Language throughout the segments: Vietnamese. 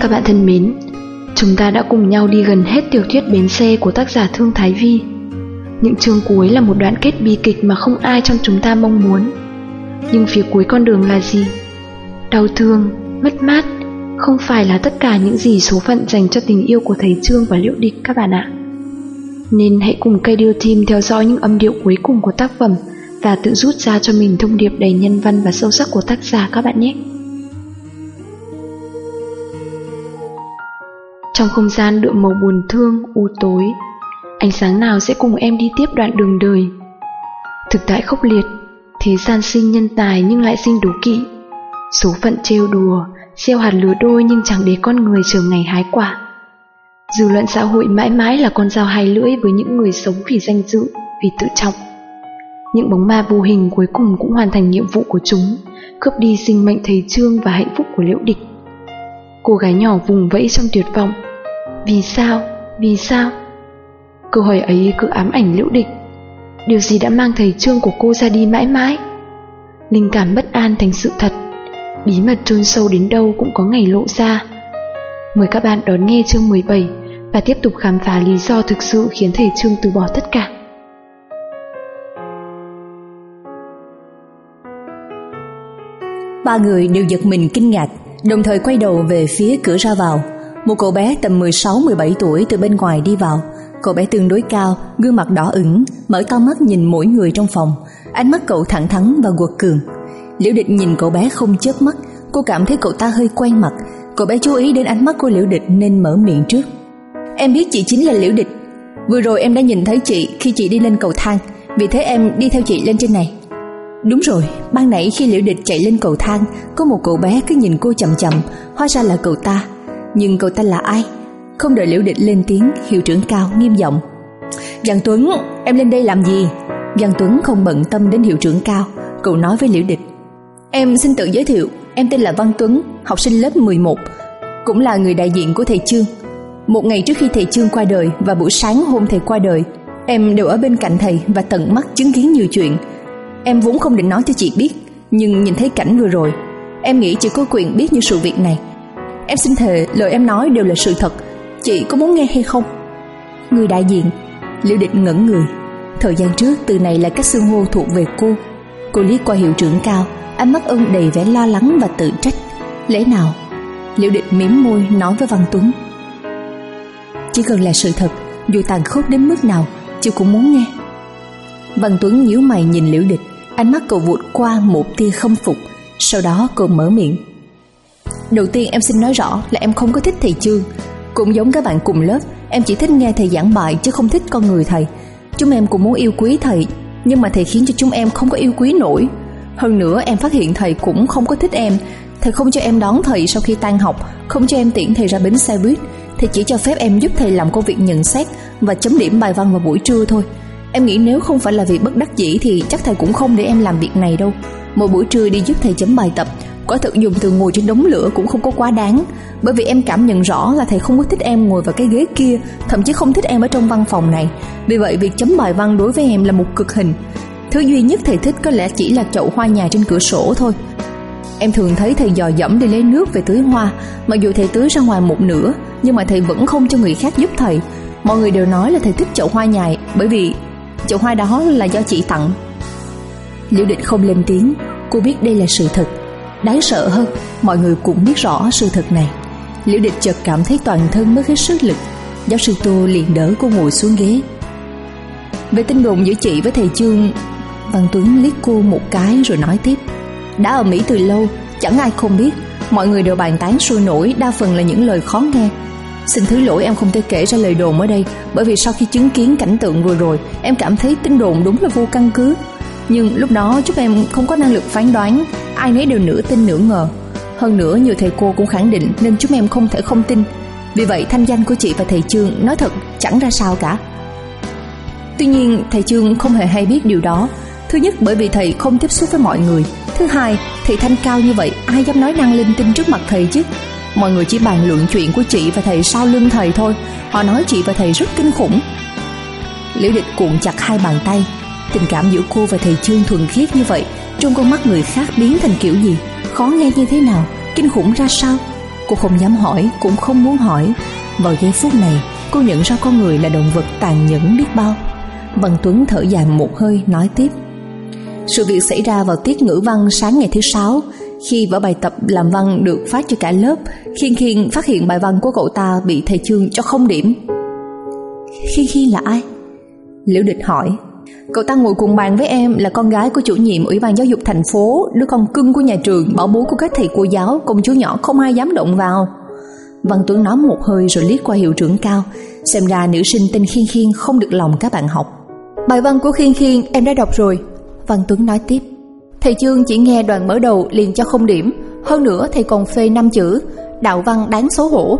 Các bạn thân mến, chúng ta đã cùng nhau đi gần hết tiểu thuyết bến xe của tác giả Thương Thái Vi. Những chương cuối là một đoạn kết bi kịch mà không ai trong chúng ta mong muốn. Nhưng phía cuối con đường là gì? Đau thương, mất mát, không phải là tất cả những gì số phận dành cho tình yêu của thầy Trương và Liễu Địch các bạn ạ. Nên hãy cùng cây điêu team theo dõi những âm điệu cuối cùng của tác phẩm và tự rút ra cho mình thông điệp đầy nhân văn và sâu sắc của tác giả các bạn nhé. Trong không gian đượm màu buồn thương, u tối, ánh sáng nào sẽ cùng em đi tiếp đoạn đường đời? Thực tại khốc liệt, thế gian sinh nhân tài nhưng lại sinh đố kỵ. Số phận trêu đùa, gieo hạt lứa đôi nhưng chẳng để con người chờ ngày hái quả. Dư luận xã hội mãi mãi là con dao hai lưỡi với những người sống vì danh dự, vì tự trọng. Những bóng ma vô hình cuối cùng cũng hoàn thành nhiệm vụ của chúng, cướp đi sinh mệnh thầy Trương và hạnh phúc của Liễu Địch. Cô gái nhỏ vùng vẫy trong tuyệt vọng. Vì sao? Vì sao? Câu hỏi ấy cứ ám ảnh Liễu Địch. Điều gì đã mang thầy Trương của cô ra đi mãi mãi? Linh cảm bất an thành sự thật. Bí mật chôn sâu đến đâu cũng có ngày lộ ra. Mời các bạn đón nghe chương 17 và tiếp tục khám phá lý do thực sự khiến thầy Trương từ bỏ tất cả. Ba người đều giật mình kinh ngạc, đồng thời quay đầu về phía cửa ra vào. Một cậu bé tầm 16-17 tuổi từ bên ngoài đi vào. Cậu bé tương đối cao, gương mặt đỏ ửng, mở to mắt nhìn mỗi người trong phòng. Ánh mắt cậu thẳng thắn và quật cường. Liễu Địch nhìn cậu bé không chớp mắt, cô cảm thấy cậu ta hơi quen mặt. Cậu bé chú ý đến ánh mắt của Liễu Địch nên mở miệng trước. Em biết chị chính là Liễu Địch. Vừa rồi em đã nhìn thấy chị khi chị đi lên cầu thang, vì thế em đi theo chị lên trên này. Đúng rồi, ban nãy khi Liễu Địch chạy lên cầu thang, có một cậu bé cứ nhìn cô chậm chậm, hóa ra là cậu ta. Nhưng cậu ta là ai? Không đợi Liễu Địch lên tiếng, hiệu trưởng cao nghiêm giọng. Giang Tuấn, em lên đây làm gì? Giang Tuấn không bận tâm đến hiệu trưởng cao, cậu nói với Liễu Địch. Em xin tự giới thiệu, em tên là Văn Tuấn, học sinh lớp 11, cũng là người đại diện của thầy Trương. Một ngày trước khi thầy Trương qua đời và buổi sáng hôm thầy qua đời, em đều ở bên cạnh thầy và tận mắt chứng kiến nhiều chuyện. Em vốn không định nói cho chị biết, nhưng nhìn thấy cảnh vừa rồi, em nghĩ chị có quyền biết những sự việc này. Em xin thề lời em nói đều là sự thật, chị có muốn nghe hay không? Người đại diện, Liễu Định ngẩn người. Thời gian trước từ này là cách xưng hô thuộc về cô. Cô liếc qua hiệu trưởng cao, ánh mắt ưng đầy vẻ lo lắng và tự trách. Lẽ nào? Liễu Định mím môi nói với Văn Tuấn. Chỉ cần là sự thật, dù tàn khốc đến mức nào, chị cũng muốn nghe. Văn Tuấn nhíu mày nhìn Liễu Địch, ánh mắt cậu vụt qua một tia không phục, sau đó cậu mở miệng. Đầu tiên em xin nói rõ là em không có thích thầy chương cũng giống các bạn cùng lớp, em chỉ thích nghe thầy giảng bài chứ không thích con người thầy. Chúng em cũng muốn yêu quý thầy, nhưng mà thầy khiến cho chúng em không có yêu quý nổi. Hơn nữa em phát hiện thầy cũng không có thích em, thầy không cho em đón thầy sau khi tan học, không cho em tiễn thầy ra bến xe buýt, thầy chỉ cho phép em giúp thầy làm công việc nhận xét và chấm điểm bài văn vào buổi trưa thôi. Em nghĩ nếu không phải là việc bất đắc dĩ thì chắc thầy cũng không để em làm việc này đâu. Mỗi buổi trưa đi giúp thầy chấm bài tập, quả thực dùng từ ngồi trên đống lửa cũng không có quá đáng, bởi vì em cảm nhận rõ là thầy không có thích em ngồi vào cái ghế kia, thậm chí không thích em ở trong văn phòng này. Vì vậy việc chấm bài văn đối với em là một cực hình. Thứ duy nhất thầy thích có lẽ chỉ là chậu hoa nhà trên cửa sổ thôi. Em thường thấy thầy dò dẫm đi lấy nước về tưới hoa, mặc dù thầy tưới ra ngoài một nửa, nhưng mà thầy vẫn không cho người khác giúp thầy. Mọi người đều nói là thầy thích chậu hoa nhài bởi vì chậu hoa đó là do chị tặng. Liễu Định không lên tiếng, cô biết đây là sự thật. Đáng sợ hơn, mọi người cũng biết rõ sự thật này. Liễu Địch chợt cảm thấy toàn thân mất hết sức lực. Giáo sư Tô liền đỡ cô ngồi xuống ghế. Về tin đồn giữa chị với thầy Trương, Văn Tuấn liếc cô một cái rồi nói tiếp. Đã ở Mỹ từ lâu, chẳng ai không biết, mọi người đều bàn tán sôi nổi, đa phần là những lời khó nghe. Xin thứ lỗi em không thể kể ra lời đồn ở đây, bởi vì sau khi chứng kiến cảnh tượng vừa rồi, em cảm thấy tin đồn đúng là vô căn cứ. Nhưng lúc đó chúng em không có năng lực phán đoán, ai nấy đều nửa tin nửa ngờ. Hơn nữa nhiều thầy cô cũng khẳng định nên chúng em không thể không tin. Vì vậy thanh danh của chị và thầy Trương nói thật chẳng ra sao cả. Tuy nhiên thầy Trương không hề hay biết điều đó. Thứ nhất bởi vì thầy không tiếp xúc với mọi người. Thứ hai, thầy thanh cao như vậy ai dám nói năng linh tinh trước mặt thầy chứ? Mọi người chỉ bàn luận chuyện của chị và thầy sau lưng thầy thôi. Họ nói chị và thầy rất kinh khủng. Liễu Địch cuộn chặt hai bàn tay. Tình cảm giữa cô và thầy Trương thuần khiết như vậy, trong con mắt người khác biến thành kiểu gì? Khó nghe như thế nào? Kinh khủng ra sao? Cô không dám hỏi Cũng không muốn hỏi Vào giây phút này cô nhận ra con người là động vật tàn nhẫn biết bao Văn Tuấn thở dài một hơi nói tiếp Sự việc xảy ra vào tiết ngữ văn sáng ngày thứ sáu Khi vở bài tập làm văn được phát cho cả lớp Khiên Khiên phát hiện bài văn của cậu ta bị thầy chương cho không điểm Khiên Khiên là ai? Liễu Địch hỏi Cậu ta ngồi cùng bàn với em là con gái của chủ nhiệm Ủy ban giáo dục thành phố, Đứa con cưng của nhà trường, Bảo bố của các thầy cô giáo, Công chúa nhỏ không ai dám động vào. Văn Tuấn nói một hơi rồi liếc qua hiệu trưởng cao, Xem ra nữ sinh tên Khiên Khiên không được lòng các bạn học. Bài văn của Khiên Khiên em đã đọc rồi. Văn Tuấn nói tiếp. Thầy Chương chỉ nghe đoạn mở đầu liền cho không điểm. Hơn nữa thầy còn phê năm chữ. Đạo văn đáng xấu hổ.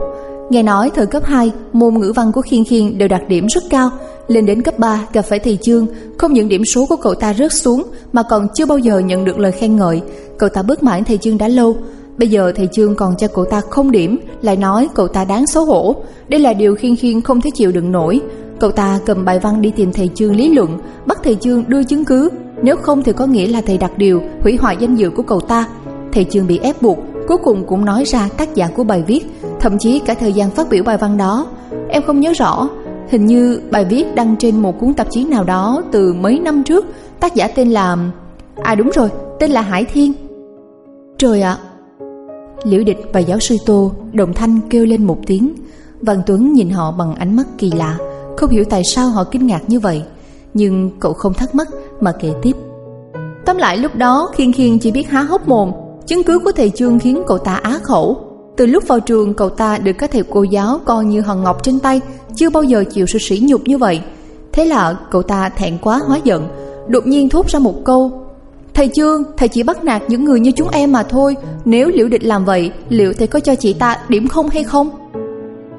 Nghe nói thời cấp 2 Môn ngữ văn của Khiên Khiên đều đạt điểm rất cao. Lên đến cấp 3 gặp phải thầy Chương, Không những điểm số của cậu ta rớt xuống, Mà còn chưa bao giờ nhận được lời khen ngợi. Cậu ta bất mãn thầy Chương đã lâu. Bây giờ thầy Chương còn cho cậu ta không điểm, Lại nói cậu ta đáng xấu hổ. Đây là điều khiên khiên không thể chịu đựng nổi. Cậu ta cầm bài văn đi tìm thầy Chương lý luận, Bắt thầy Chương đưa chứng cứ. Nếu không thì có nghĩa là thầy đặt điều, Hủy hoại danh dự của cậu ta. Thầy Chương bị ép buộc, Cuối cùng cũng nói ra tác giả của bài viết, Thậm chí cả thời gian phát biểu bài văn đó. Em không nhớ rõ Hình như bài viết đăng trên một cuốn tạp chí nào đó Từ mấy năm trước Tác giả tên là... À đúng rồi, tên là Hải Thiên. Trời ạ! Liễu Địch và giáo sư Tô đồng thanh kêu lên một tiếng. Văn Tuấn nhìn họ bằng ánh mắt kỳ lạ Không hiểu tại sao họ kinh ngạc như vậy. Nhưng cậu không thắc mắc mà kể tiếp. Tóm lại lúc đó Khiên Khiên chỉ biết há hốc mồm Chứng cứ của thầy Trương khiến cậu ta á khẩu. Từ lúc vào trường cậu ta được các thầy cô giáo coi như hòn ngọc trên tay Chưa bao giờ chịu sự sỉ nhục như vậy. Thế là cậu ta thẹn quá hóa giận Đột nhiên thốt ra một câu Thầy Trương, thầy chỉ bắt nạt những người như chúng em mà thôi Nếu liễu địch làm vậy Liệu thầy có cho chị ta điểm không hay không?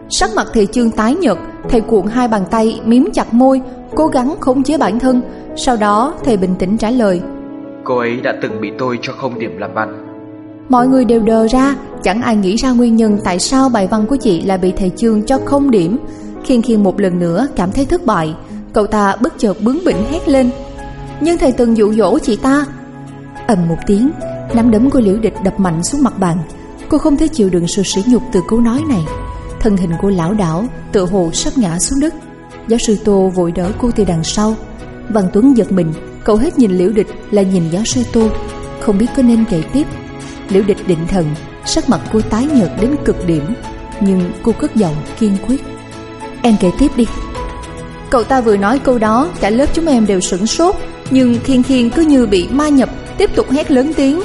Sắc mặt thầy Trương tái nhợt Thầy cuộn hai bàn tay miếm chặt môi Cố gắng khống chế bản thân. Sau đó thầy bình tĩnh trả lời Cô ấy đã từng bị tôi cho không điểm làm văn Mọi người đều đờ ra, Chẳng ai nghĩ ra nguyên nhân tại sao bài văn của chị lại bị thầy chương cho không điểm. Khiên khiên một lần nữa, cảm thấy thất bại. Cậu ta bất chợt bướng bỉnh hét lên. Nhưng thầy từng dụ dỗ chị ta. Ầm một tiếng, nắm đấm của liễu địch đập mạnh xuống mặt bàn. Cô không thể chịu đựng sự sỉ nhục từ câu nói này. Thân hình cô lão đảo tựa hồ sắp ngã xuống đất. Giáo sư tô vội đỡ cô từ đằng sau. Văn tuấn giật mình, cậu hết nhìn liễu địch là nhìn giáo sư tô. Không biết có nên kể tiếp liễu địch định thần, sắc mặt cô tái nhợt đến cực điểm, nhưng cô cất giọng kiên quyết. Em kể tiếp đi. Cậu ta vừa nói câu đó, cả lớp chúng em đều sửng sốt, nhưng khiên khiên cứ như bị ma nhập, tiếp tục hét lớn tiếng.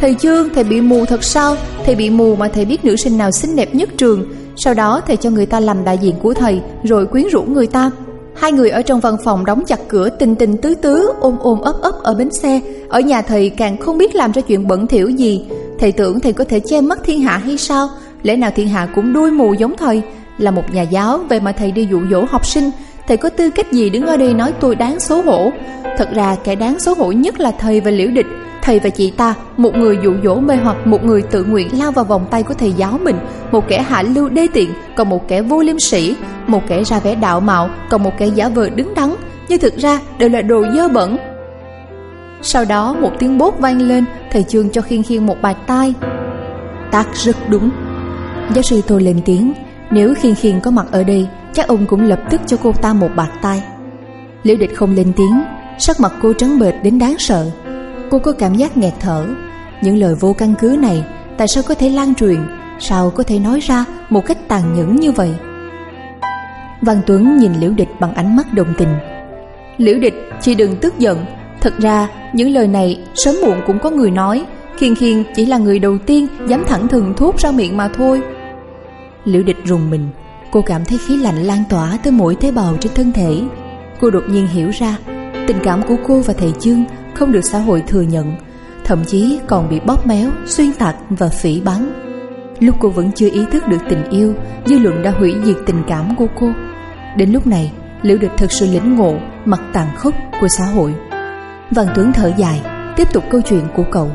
Thầy trương thầy bị mù thật sao? Thầy bị mù mà thầy biết nữ sinh nào xinh đẹp nhất trường. Sau đó thầy cho người ta làm đại diện của thầy, rồi quyến rũ người ta hai người ở trong văn phòng đóng chặt cửa tình tình tứ tứ, ôm ôm ấp ấp ở bến xe. Ở nhà thầy càng không biết làm ra chuyện bẩn thỉu gì. Thầy tưởng thầy có thể che mất thiên hạ hay sao? Lẽ nào thiên hạ cũng đuôi mù giống thầy? Là một nhà giáo về mà thầy đi dụ dỗ học sinh. Thầy có tư cách gì đứng ở đây nói tôi đáng xấu hổ? Thật ra kẻ đáng xấu hổ nhất là thầy và liễu địch thầy và chị ta, một người dụ dỗ mê hoặc, một người tự nguyện lao vào vòng tay của thầy giáo mình, một kẻ hạ lưu đê tiện, còn một kẻ vô liêm sỉ, một kẻ ra vẻ đạo mạo, còn một kẻ giả vờ đứng đắn. Nhưng thực ra, đều là đồ dơ bẩn. Sau đó, một tiếng bốt vang lên, thầy chương cho khiên khiên một bài tai. Tác rất đúng. Giáo sư tôi lên tiếng, nếu khiên khiên có mặt ở đây, chắc ông cũng lập tức cho cô ta một bạt tay liễu địch không lên tiếng, sắc mặt cô trắng bệch đến đáng sợ cô có cảm giác nghẹt thở. Những lời vô căn cứ này, tại sao có thể lan truyền? Sao có thể nói ra một cách tàn nhẫn như vậy? Văn tuấn nhìn liễu địch bằng ánh mắt đồng tình. Liễu địch, chị đừng tức giận. Thật ra, những lời này sớm muộn cũng có người nói. Khiên khiên chỉ là người đầu tiên dám thẳng thừng thốt ra miệng mà thôi. Liễu địch rùng mình. Cô cảm thấy khí lạnh lan tỏa tới mỗi tế bào trên thân thể. Cô đột nhiên hiểu ra, Tình cảm của cô và thầy Chương không được xã hội thừa nhận Thậm chí còn bị bóp méo, xuyên tạc và phỉ báng. Lúc cô vẫn chưa ý thức được tình yêu Dư luận đã hủy diệt tình cảm của cô. Đến lúc này Liễu Địch thực sự lĩnh ngộ mặt tàn khốc của xã hội. Văn Tuấn thở dài Tiếp tục câu chuyện của cậu.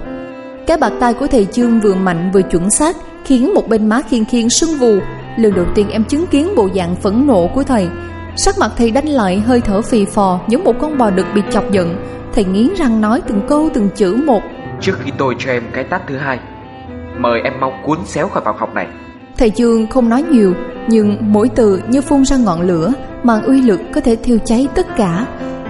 Cái bạc tay của thầy Chương vừa mạnh vừa chuẩn xác Khiến một bên má khiên khiên sưng vù. Lần đầu tiên em chứng kiến bộ dạng phẫn nộ của thầy Sắc mặt thầy đánh lại hơi thở phì phò Giống một con bò đực bị chọc giận. Thầy nghiến răng nói từng câu từng chữ một. Trước khi tôi cho em cái tát thứ hai Mời em mau cuốn xéo khỏi phòng học này. Thầy chương không nói nhiều Nhưng mỗi từ như phun ra ngọn lửa Mang uy lực có thể thiêu cháy tất cả.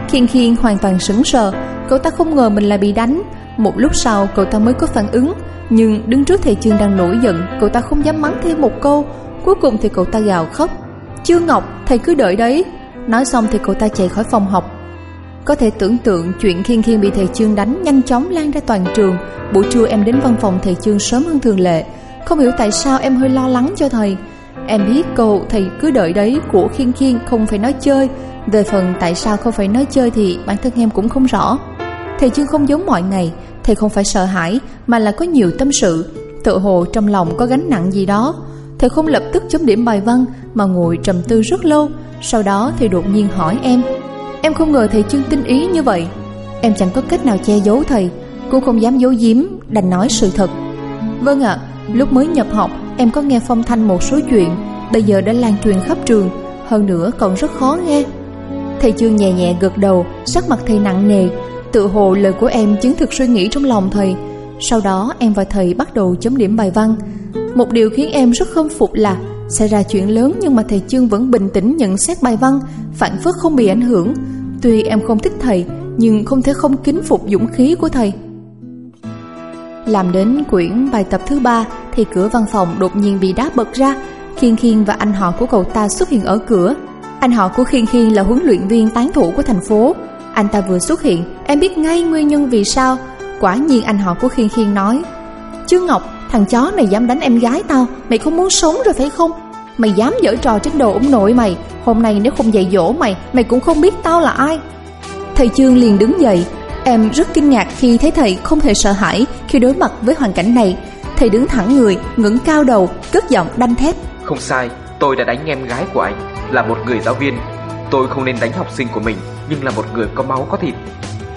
Khiên khiên hoàn toàn sững sờ Cậu ta không ngờ mình lại bị đánh. Một lúc sau cậu ta mới có phản ứng Nhưng đứng trước thầy chương đang nổi giận Cậu ta không dám mắng thêm một câu. Cuối cùng thì cậu ta gào khóc Chương Ngọc, thầy cứ đợi đấy. Nói xong thì cô ta chạy khỏi phòng học. Có thể tưởng tượng chuyện khiên khiên bị thầy chương đánh Nhanh chóng lan ra toàn trường. Buổi trưa em đến văn phòng thầy chương sớm hơn thường lệ. Không hiểu tại sao em hơi lo lắng cho thầy. Em biết câu thầy cứ đợi đấy của khiên khiên, không phải nói chơi. Về phần tại sao không phải nói chơi thì bản thân em cũng không rõ. Thầy chương không giống mọi ngày. Thầy không phải sợ hãi, Mà là có nhiều tâm sự. Tự hồ trong lòng có gánh nặng gì đó. Thầy không lập tức chấm điểm bài văn, Mà ngồi trầm tư rất lâu. Sau đó thầy đột nhiên hỏi em Em không ngờ thầy chương tinh ý như vậy. Em chẳng có cách nào che giấu thầy cô không dám giấu giếm, Đành nói sự thật. Vâng ạ, Lúc mới nhập học, em có nghe phong thanh một số chuyện, Bây giờ đã lan truyền khắp trường, Hơn nữa còn rất khó nghe. Thầy chương nhẹ nhẹ gật đầu, Sắc mặt thầy nặng nề, Tự hồ lời của em chứng thực suy nghĩ trong lòng thầy. Sau đó em và thầy bắt đầu chấm điểm bài văn. Một điều khiến em rất không phục là Xảy ra chuyện lớn nhưng mà thầy Chương vẫn bình tĩnh nhận xét bài văn, Phản phất không bị ảnh hưởng. Tuy em không thích thầy, Nhưng không thể không kính phục dũng khí của thầy. Làm đến quyển bài tập thứ ba Thì cửa văn phòng đột nhiên bị đá bật ra. Khiên Khiên và anh họ của cậu ta xuất hiện ở cửa. Anh họ của Khiên Khiên là huấn luyện viên tán thủ của thành phố. Anh ta vừa xuất hiện, Em biết ngay nguyên nhân vì sao. Quả nhiên anh họ của Khiên Khiên nói Chứ Ngọc Thằng chó này dám đánh em gái tao Mày không muốn sống rồi phải không? Mày dám dở trò trên đồ ông nội mày Hôm nay nếu không dạy dỗ mày Mày cũng không biết tao là ai. Thầy trương liền đứng dậy Em rất kinh ngạc khi thấy thầy không hề sợ hãi Khi đối mặt với hoàn cảnh này. Thầy đứng thẳng người, ngẩng cao đầu Cất giọng đanh thép. Không sai, tôi đã đánh em gái của anh Là một người giáo viên. Tôi không nên đánh học sinh của mình Nhưng là một người có máu có thịt.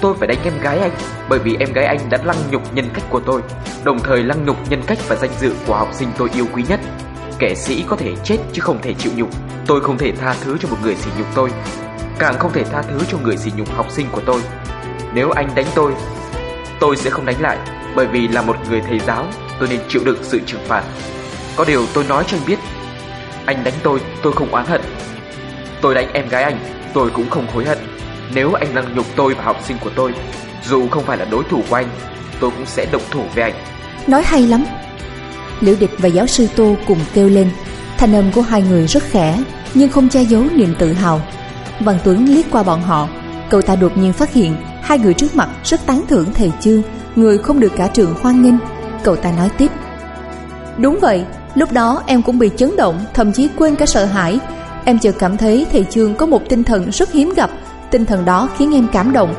Tôi phải đánh em gái anh, Bởi vì em gái anh đã lăng nhục nhân cách của tôi, Đồng thời lăng nhục nhân cách và danh dự của học sinh tôi yêu quý nhất. Kẻ sĩ có thể chết chứ không thể chịu nhục, Tôi không thể tha thứ cho một người sỉ nhục tôi, Càng không thể tha thứ cho người sỉ nhục học sinh của tôi. Nếu anh đánh tôi Tôi sẽ không đánh lại, Bởi vì là một người thầy giáo, Tôi nên chịu đựng sự trừng phạt. Có điều tôi nói cho anh biết, Anh đánh tôi tôi không oán hận. Tôi đánh em gái anh, Tôi cũng không hối hận. Nếu anh lăng nhục tôi và học sinh của tôi Dù không phải là đối thủ của anh Tôi cũng sẽ động thủ với anh. Nói hay lắm. Liễu Địch và giáo sư Tô cùng kêu lên. Thanh âm của hai người rất khẽ Nhưng không che giấu niềm tự hào. Văn Tuấn liếc qua bọn họ. Cậu ta đột nhiên phát hiện Hai người trước mặt rất tán thưởng thầy Chương Người không được cả trường hoan nghênh. Cậu ta nói tiếp. Đúng vậy, lúc đó em cũng bị chấn động Thậm chí quên cả sợ hãi. Em chợt cảm thấy thầy Chương có một tinh thần rất hiếm gặp Tinh thần đó khiến em cảm động.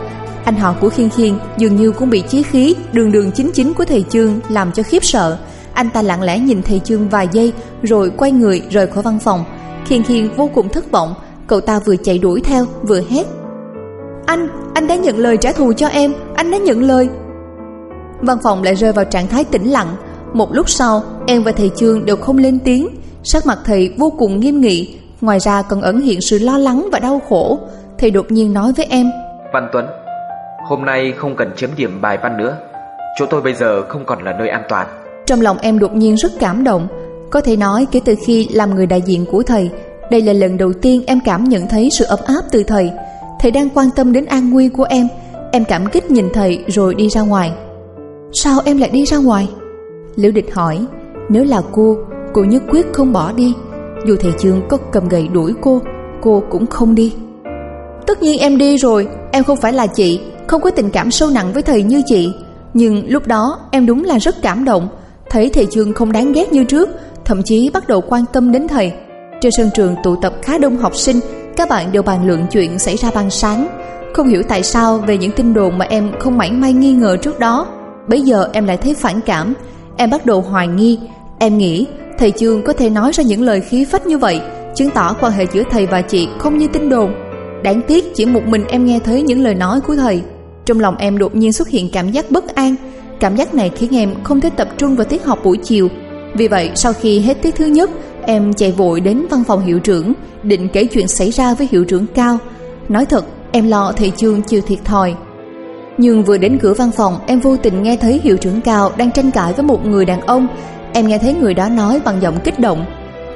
Anh họ của Khiên Khiên dường như cũng bị chí khí Đường đường chính chính của thầy Chương Làm cho khiếp sợ. Anh ta lặng lẽ nhìn thầy Chương vài giây Rồi quay người rời khỏi văn phòng. Khiên Khiên vô cùng thất vọng Cậu ta vừa chạy đuổi theo vừa hét. Anh, anh đã nhận lời trả thù cho em Anh đã nhận lời. Văn phòng lại rơi vào trạng thái tĩnh lặng. Một lúc sau em và thầy trương đều không lên tiếng. Sắc mặt thầy vô cùng nghiêm nghị. Ngoài ra còn ẩn hiện sự lo lắng và đau khổ. Thầy đột nhiên nói với em. Văn Tuấn Hôm nay không cần chấm điểm bài văn nữa. Chỗ tôi bây giờ không còn là nơi an toàn. Trong lòng em đột nhiên rất cảm động. Có thể nói kể từ khi làm người đại diện của thầy Đây là lần đầu tiên em cảm nhận thấy sự ấm áp từ thầy. Thầy đang quan tâm đến an nguy của em. Em cảm kích nhìn thầy rồi đi ra ngoài. Sao em lại đi ra ngoài? Liễu địch hỏi. Nếu là cô Cô nhất quyết không bỏ đi. Dù thầy trường có cầm gậy đuổi cô Cô cũng không đi Tất nhiên em đi rồi, Em không phải là chị, Không có tình cảm sâu nặng với thầy như chị. Nhưng lúc đó em đúng là rất cảm động, Thấy thầy trường không đáng ghét như trước, Thậm chí bắt đầu quan tâm đến thầy. Trên sân trường tụ tập khá đông học sinh, Các bạn đều bàn luận chuyện xảy ra ban sáng. Không hiểu tại sao về những tin đồn mà em không mảy may nghi ngờ trước đó. Bây giờ em lại thấy phản cảm, Em bắt đầu hoài nghi. Em nghĩ thầy Trương có thể nói ra những lời khí phách như vậy, Chứng tỏ quan hệ giữa thầy và chị không như tin đồn. Đáng tiếc chỉ một mình em nghe thấy những lời nói của thầy Trong lòng em đột nhiên xuất hiện cảm giác bất an. Cảm giác này khiến em không thể tập trung vào tiết học buổi chiều. Vì vậy, sau khi hết tiết thứ nhất, Em chạy vội đến văn phòng hiệu trưởng, Định kể chuyện xảy ra với hiệu trưởng Cao. Nói thật, em lo thầy Chương chịu thiệt thòi. Nhưng vừa đến cửa văn phòng, Em vô tình nghe thấy hiệu trưởng Cao Đang tranh cãi với một người đàn ông. Em nghe thấy người đó nói bằng giọng kích động.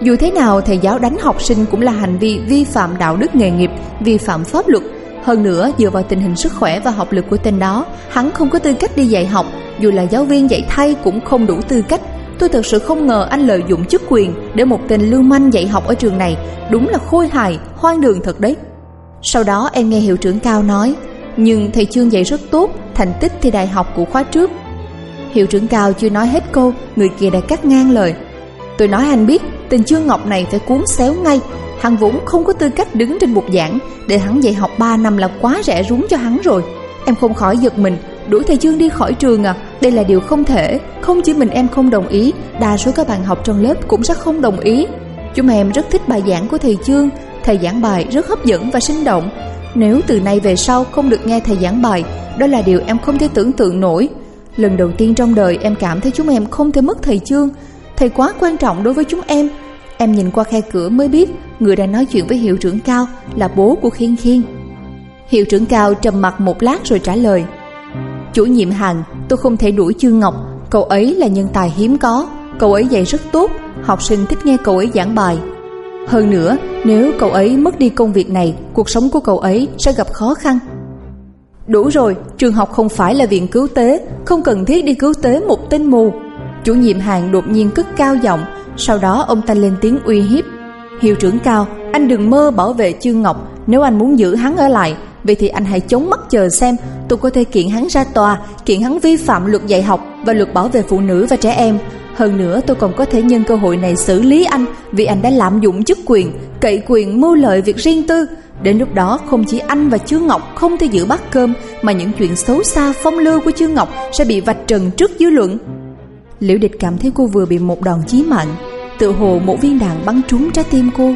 Dù thế nào thầy giáo đánh học sinh cũng là hành vi vi phạm đạo đức nghề nghiệp Vi phạm pháp luật. Hơn nữa dựa vào tình hình sức khỏe và học lực của tên đó Hắn không có tư cách đi dạy học. Dù là giáo viên dạy thay cũng không đủ tư cách. Tôi thật sự không ngờ anh lợi dụng chức quyền Để một tên lưu manh dạy học ở trường này. Đúng là khôi hài, hoang đường thật đấy. Sau đó em nghe hiệu trưởng Cao nói Nhưng thầy Trương dạy rất tốt Thành tích thi đại học của khóa trước. Hiệu trưởng Cao chưa nói hết câu Người kia đã cắt ngang lời. Tôi nói anh biết Tình Trương Ngọc này phải cuốn xéo ngay. Hằng vũng không có tư cách đứng trên bục giảng. Để hắn dạy học 3 năm là quá rẻ rúng cho hắn rồi. Em không khỏi giật mình. Đuổi thầy chương đi khỏi trường à? Đây là điều không thể. Không chỉ mình em không đồng ý, Đa số các bạn học trong lớp cũng sẽ không đồng ý. Chúng em rất thích bài giảng của thầy chương Thầy giảng bài rất hấp dẫn và sinh động. Nếu từ nay về sau không được nghe thầy giảng bài, Đó là điều em không thể tưởng tượng nổi. Lần đầu tiên trong đời em cảm thấy chúng em không thể mất thầy chương Thầy quá quan trọng đối với chúng em. Em nhìn qua khe cửa mới biết Người đang nói chuyện với hiệu trưởng Cao Là bố của Khiên Khiên. Hiệu trưởng Cao trầm mặt một lát rồi trả lời Chủ nhiệm hàng tôi không thể đuổi Trương Ngọc. Cậu ấy là nhân tài hiếm có. Cậu ấy dạy rất tốt Học sinh thích nghe cậu ấy giảng bài. Hơn nữa nếu cậu ấy mất đi công việc này Cuộc sống của cậu ấy sẽ gặp khó khăn. Đủ rồi, trường học không phải là viện cứu tế, không cần thiết đi cứu tế một tên mù. Chủ nhiệm hàng đột nhiên cất cao giọng, sau đó ông ta lên tiếng uy hiếp. Hiệu trưởng cao, anh đừng mơ bảo vệ Trương Ngọc, nếu anh muốn giữ hắn ở lại, vậy thì anh hãy chống mắt chờ xem, tôi có thể kiện hắn ra tòa, kiện hắn vi phạm luật dạy học và luật bảo vệ phụ nữ và trẻ em. Hơn nữa tôi còn có thể nhân cơ hội này xử lý anh vì anh đã lạm dụng chức quyền, cậy quyền mưu lợi việc riêng tư, Đến lúc đó không chỉ anh và Trương Ngọc không thể giữ bát cơm Mà những chuyện xấu xa phong lưu của Trương Ngọc sẽ bị vạch trần trước dư luận Liễu địch cảm thấy cô vừa bị một đòn chí mạng Tự hồ một viên đạn bắn trúng trái tim cô.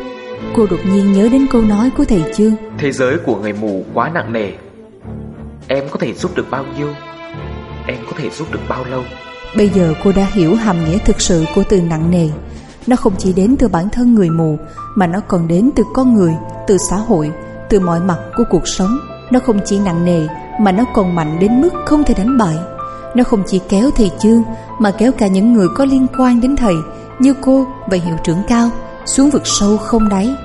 Cô đột nhiên nhớ đến câu nói của thầy Trương Thế giới của người mù quá nặng nề. Em có thể giúp được bao nhiêu? Em có thể giúp được bao lâu? Bây giờ cô đã hiểu hàm nghĩa thực sự của từ nặng nề. Nó không chỉ đến từ bản thân người mù Mà nó còn đến từ con người từ xã hội, từ mọi mặt của cuộc sống. Nó không chỉ nặng nề mà nó còn mạnh đến mức không thể đánh bại. Nó không chỉ kéo thầy Chương mà kéo cả những người có liên quan đến thầy như cô và hiệu trưởng cao xuống vực sâu không đáy.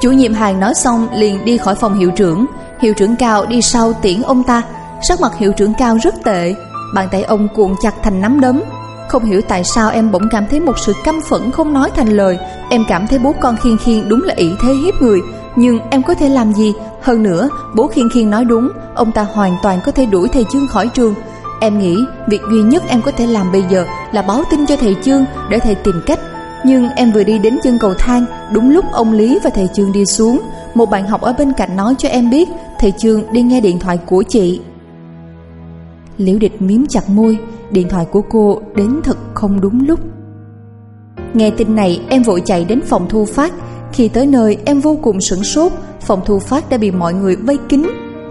Chủ nhiệm hàng nói xong liền đi khỏi phòng hiệu trưởng, hiệu trưởng cao đi sau tiễn ông ta. Sắc mặt hiệu trưởng cao rất tệ, bàn tay ông cuộn chặt thành nắm đấm, không hiểu tại sao em bỗng cảm thấy một sự căm phẫn không nói thành lời. Em cảm thấy bố con khiên khiên đúng là ỷ thế hiếp người. Nhưng em có thể làm gì? Hơn nữa bố khiên khiên nói đúng. Ông ta hoàn toàn có thể đuổi thầy Chương khỏi trường. Em nghĩ việc duy nhất em có thể làm bây giờ Là báo tin cho thầy Chương Để thầy tìm cách. Nhưng em vừa đi đến chân cầu thang, Đúng lúc ông Lý và thầy Chương đi xuống. Một bạn học ở bên cạnh nói cho em biết, Thầy Chương đi nghe điện thoại của chị. Liễu địch miếm chặt môi, Điện thoại của cô đến thật không đúng lúc. Nghe tin này, em vội chạy đến phòng thu phát. Khi tới nơi, em vô cùng sửng sốt, Phòng thu phát đã bị mọi người vây kín.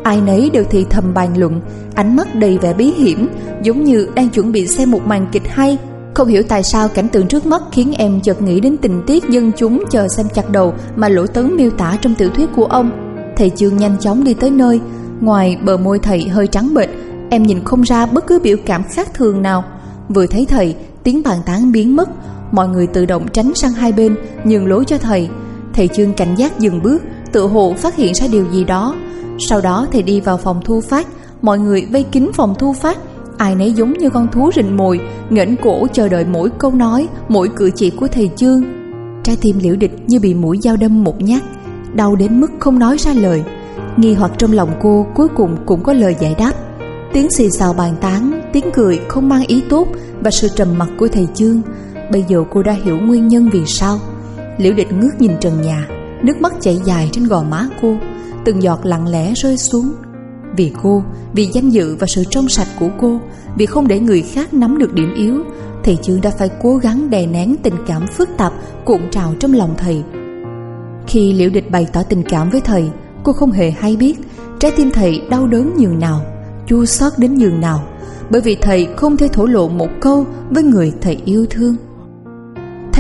Ai nấy đều thì thầm bàn luận, Ánh mắt đầy vẻ bí hiểm, Giống như đang chuẩn bị xem một màn kịch hay. Không hiểu tại sao cảnh tượng trước mắt Khiến em chợt nghĩ đến tình tiết dân chúng Chờ xem chặt đầu mà lỗ tấn miêu tả trong tiểu thuyết của ông. Thầy Trương nhanh chóng đi tới nơi, Ngoài bờ môi thầy hơi trắng bệch, Em nhìn không ra bất cứ biểu cảm khác thường nào. Vừa thấy thầy, Tiếng bàn tán biến mất, Mọi người tự động tránh sang hai bên, Nhường lối cho thầy. Thầy Trương cảnh giác dừng bước, Tự hồ phát hiện ra điều gì đó. Sau đó thì đi vào phòng thu phát Mọi người vây kín phòng thu phát Ai nấy giống như con thú rình mồi ngẩng cổ chờ đợi mỗi câu nói Mỗi cử chỉ của thầy chương. Trái tim liễu địch như bị mũi dao đâm một nhát Đau đến mức không nói ra lời Nghi hoặc trong lòng cô cuối cùng cũng có lời giải đáp Tiếng xì xào bàn tán, tiếng cười không mang ý tốt và sự trầm mặc của thầy Chương. Bây giờ cô đã hiểu nguyên nhân vì sao. Liễu địch ngước nhìn trần nhà, nước mắt chảy dài trên gò má cô, từng giọt lặng lẽ rơi xuống. Vì cô, vì danh dự và sự trong sạch của cô, vì không để người khác nắm được điểm yếu, thầy Chương đã phải cố gắng đè nén tình cảm phức tạp cuộn trào trong lòng thầy. Khi Liễu Địch bày tỏ tình cảm với thầy, cô không hề hay biết trái tim thầy đau đớn nhường nào chua xót đến nhường nào bởi vì thầy không thể thổ lộ một câu với người thầy yêu thương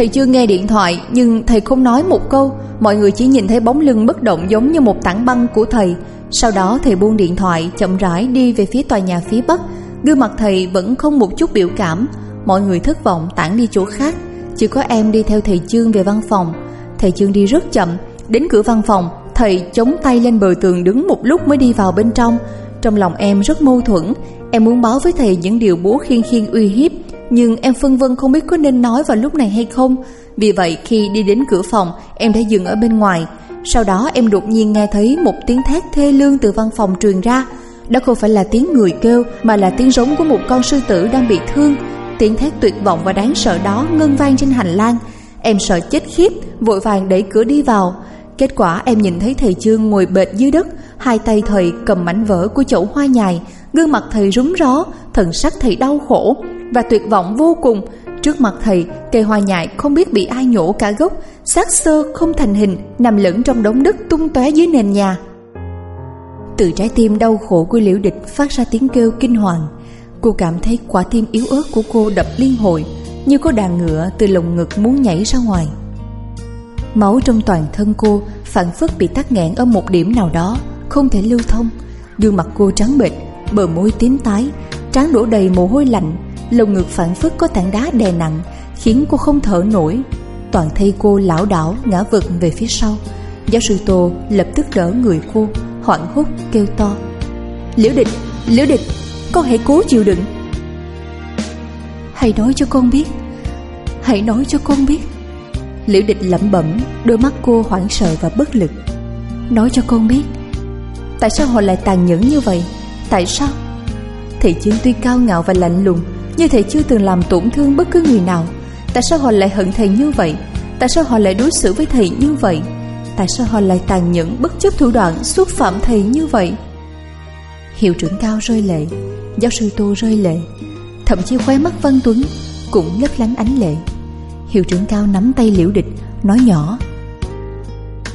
thầy chưa nghe điện thoại, nhưng thầy không nói một câu. Mọi người chỉ nhìn thấy bóng lưng bất động giống như một tảng băng của thầy. Sau đó thầy buông điện thoại, chậm rãi đi về phía tòa nhà phía bắc. Gương mặt thầy vẫn không một chút biểu cảm. Mọi người thất vọng, tản đi chỗ khác. Chỉ có em đi theo thầy Chương về văn phòng. Thầy Chương đi rất chậm. Đến cửa văn phòng, Thầy chống tay lên bờ tường đứng một lúc mới đi vào bên trong. Trong lòng em rất mâu thuẫn. Em muốn báo với thầy những điều bố khiên khiên uy hiếp. Nhưng em phân vân không biết có nên nói vào lúc này hay không. Vì vậy, khi đi đến cửa phòng, Em đã dừng ở bên ngoài. Sau đó, em đột nhiên nghe thấy một tiếng thét thê lương từ văn phòng truyền ra. Đó không phải là tiếng người kêu, Mà là tiếng rống của một con sư tử đang bị thương. Tiếng thét tuyệt vọng và đáng sợ đó ngân vang trên hành lang. Em sợ chết khiếp, Vội vàng đẩy cửa đi vào. Kết quả, em nhìn thấy thầy Trương ngồi bệt dưới đất, Hai tay thầy cầm mảnh vỡ của chậu hoa nhài, Gương mặt thầy rúng ró, Thần sắc thầy đau khổ. Và tuyệt vọng vô cùng. Trước mặt thầy, cây hoa nhài không biết bị ai nhổ cả gốc, xác sơ không thành hình, Nằm lẫn trong đống đất tung tóe dưới nền nhà. Từ trái tim đau khổ của liễu địch Phát ra tiếng kêu kinh hoàng. Cô cảm thấy quả tim yếu ớt của cô đập liên hồi, Như có đàn ngựa từ lồng ngực muốn nhảy ra ngoài. Máu trong toàn thân cô phản phất bị tắc nghẽn ở một điểm nào đó, Không thể lưu thông. Gương mặt cô trắng bệch, Bờ môi tím tái, Trán đổ đầy mồ hôi lạnh. Lồng ngực phản phất có tảng đá đè nặng Khiến cô không thở nổi. Toàn thay cô lão đảo ngã vật về phía sau. Giáo sư Tô lập tức đỡ người cô Hoảng hốt kêu to. Liễu địch, liễu địch Con hãy cố chịu đựng. Hãy nói cho con biết Hãy nói cho con biết. Liễu địch lẩm bẩm Đôi mắt cô hoảng sợ và bất lực. Nói cho con biết Tại sao họ lại tàn nhẫn như vậy? Tại sao? Thị chiến tuy cao ngạo và lạnh lùng như thầy chưa từng làm tổn thương bất cứ người nào. Tại sao họ lại hận thầy như vậy? Tại sao họ lại đối xử với thầy như vậy? Tại sao họ lại tàn nhẫn bất chấp thủ đoạn xúc phạm thầy như vậy? Hiệu trưởng cao rơi lệ, Giáo sư Tô rơi lệ, Thậm chí khóe mắt Văn Tuấn Cũng lấp lánh ánh lệ. Hiệu trưởng cao nắm tay liễu địch, Nói nhỏ,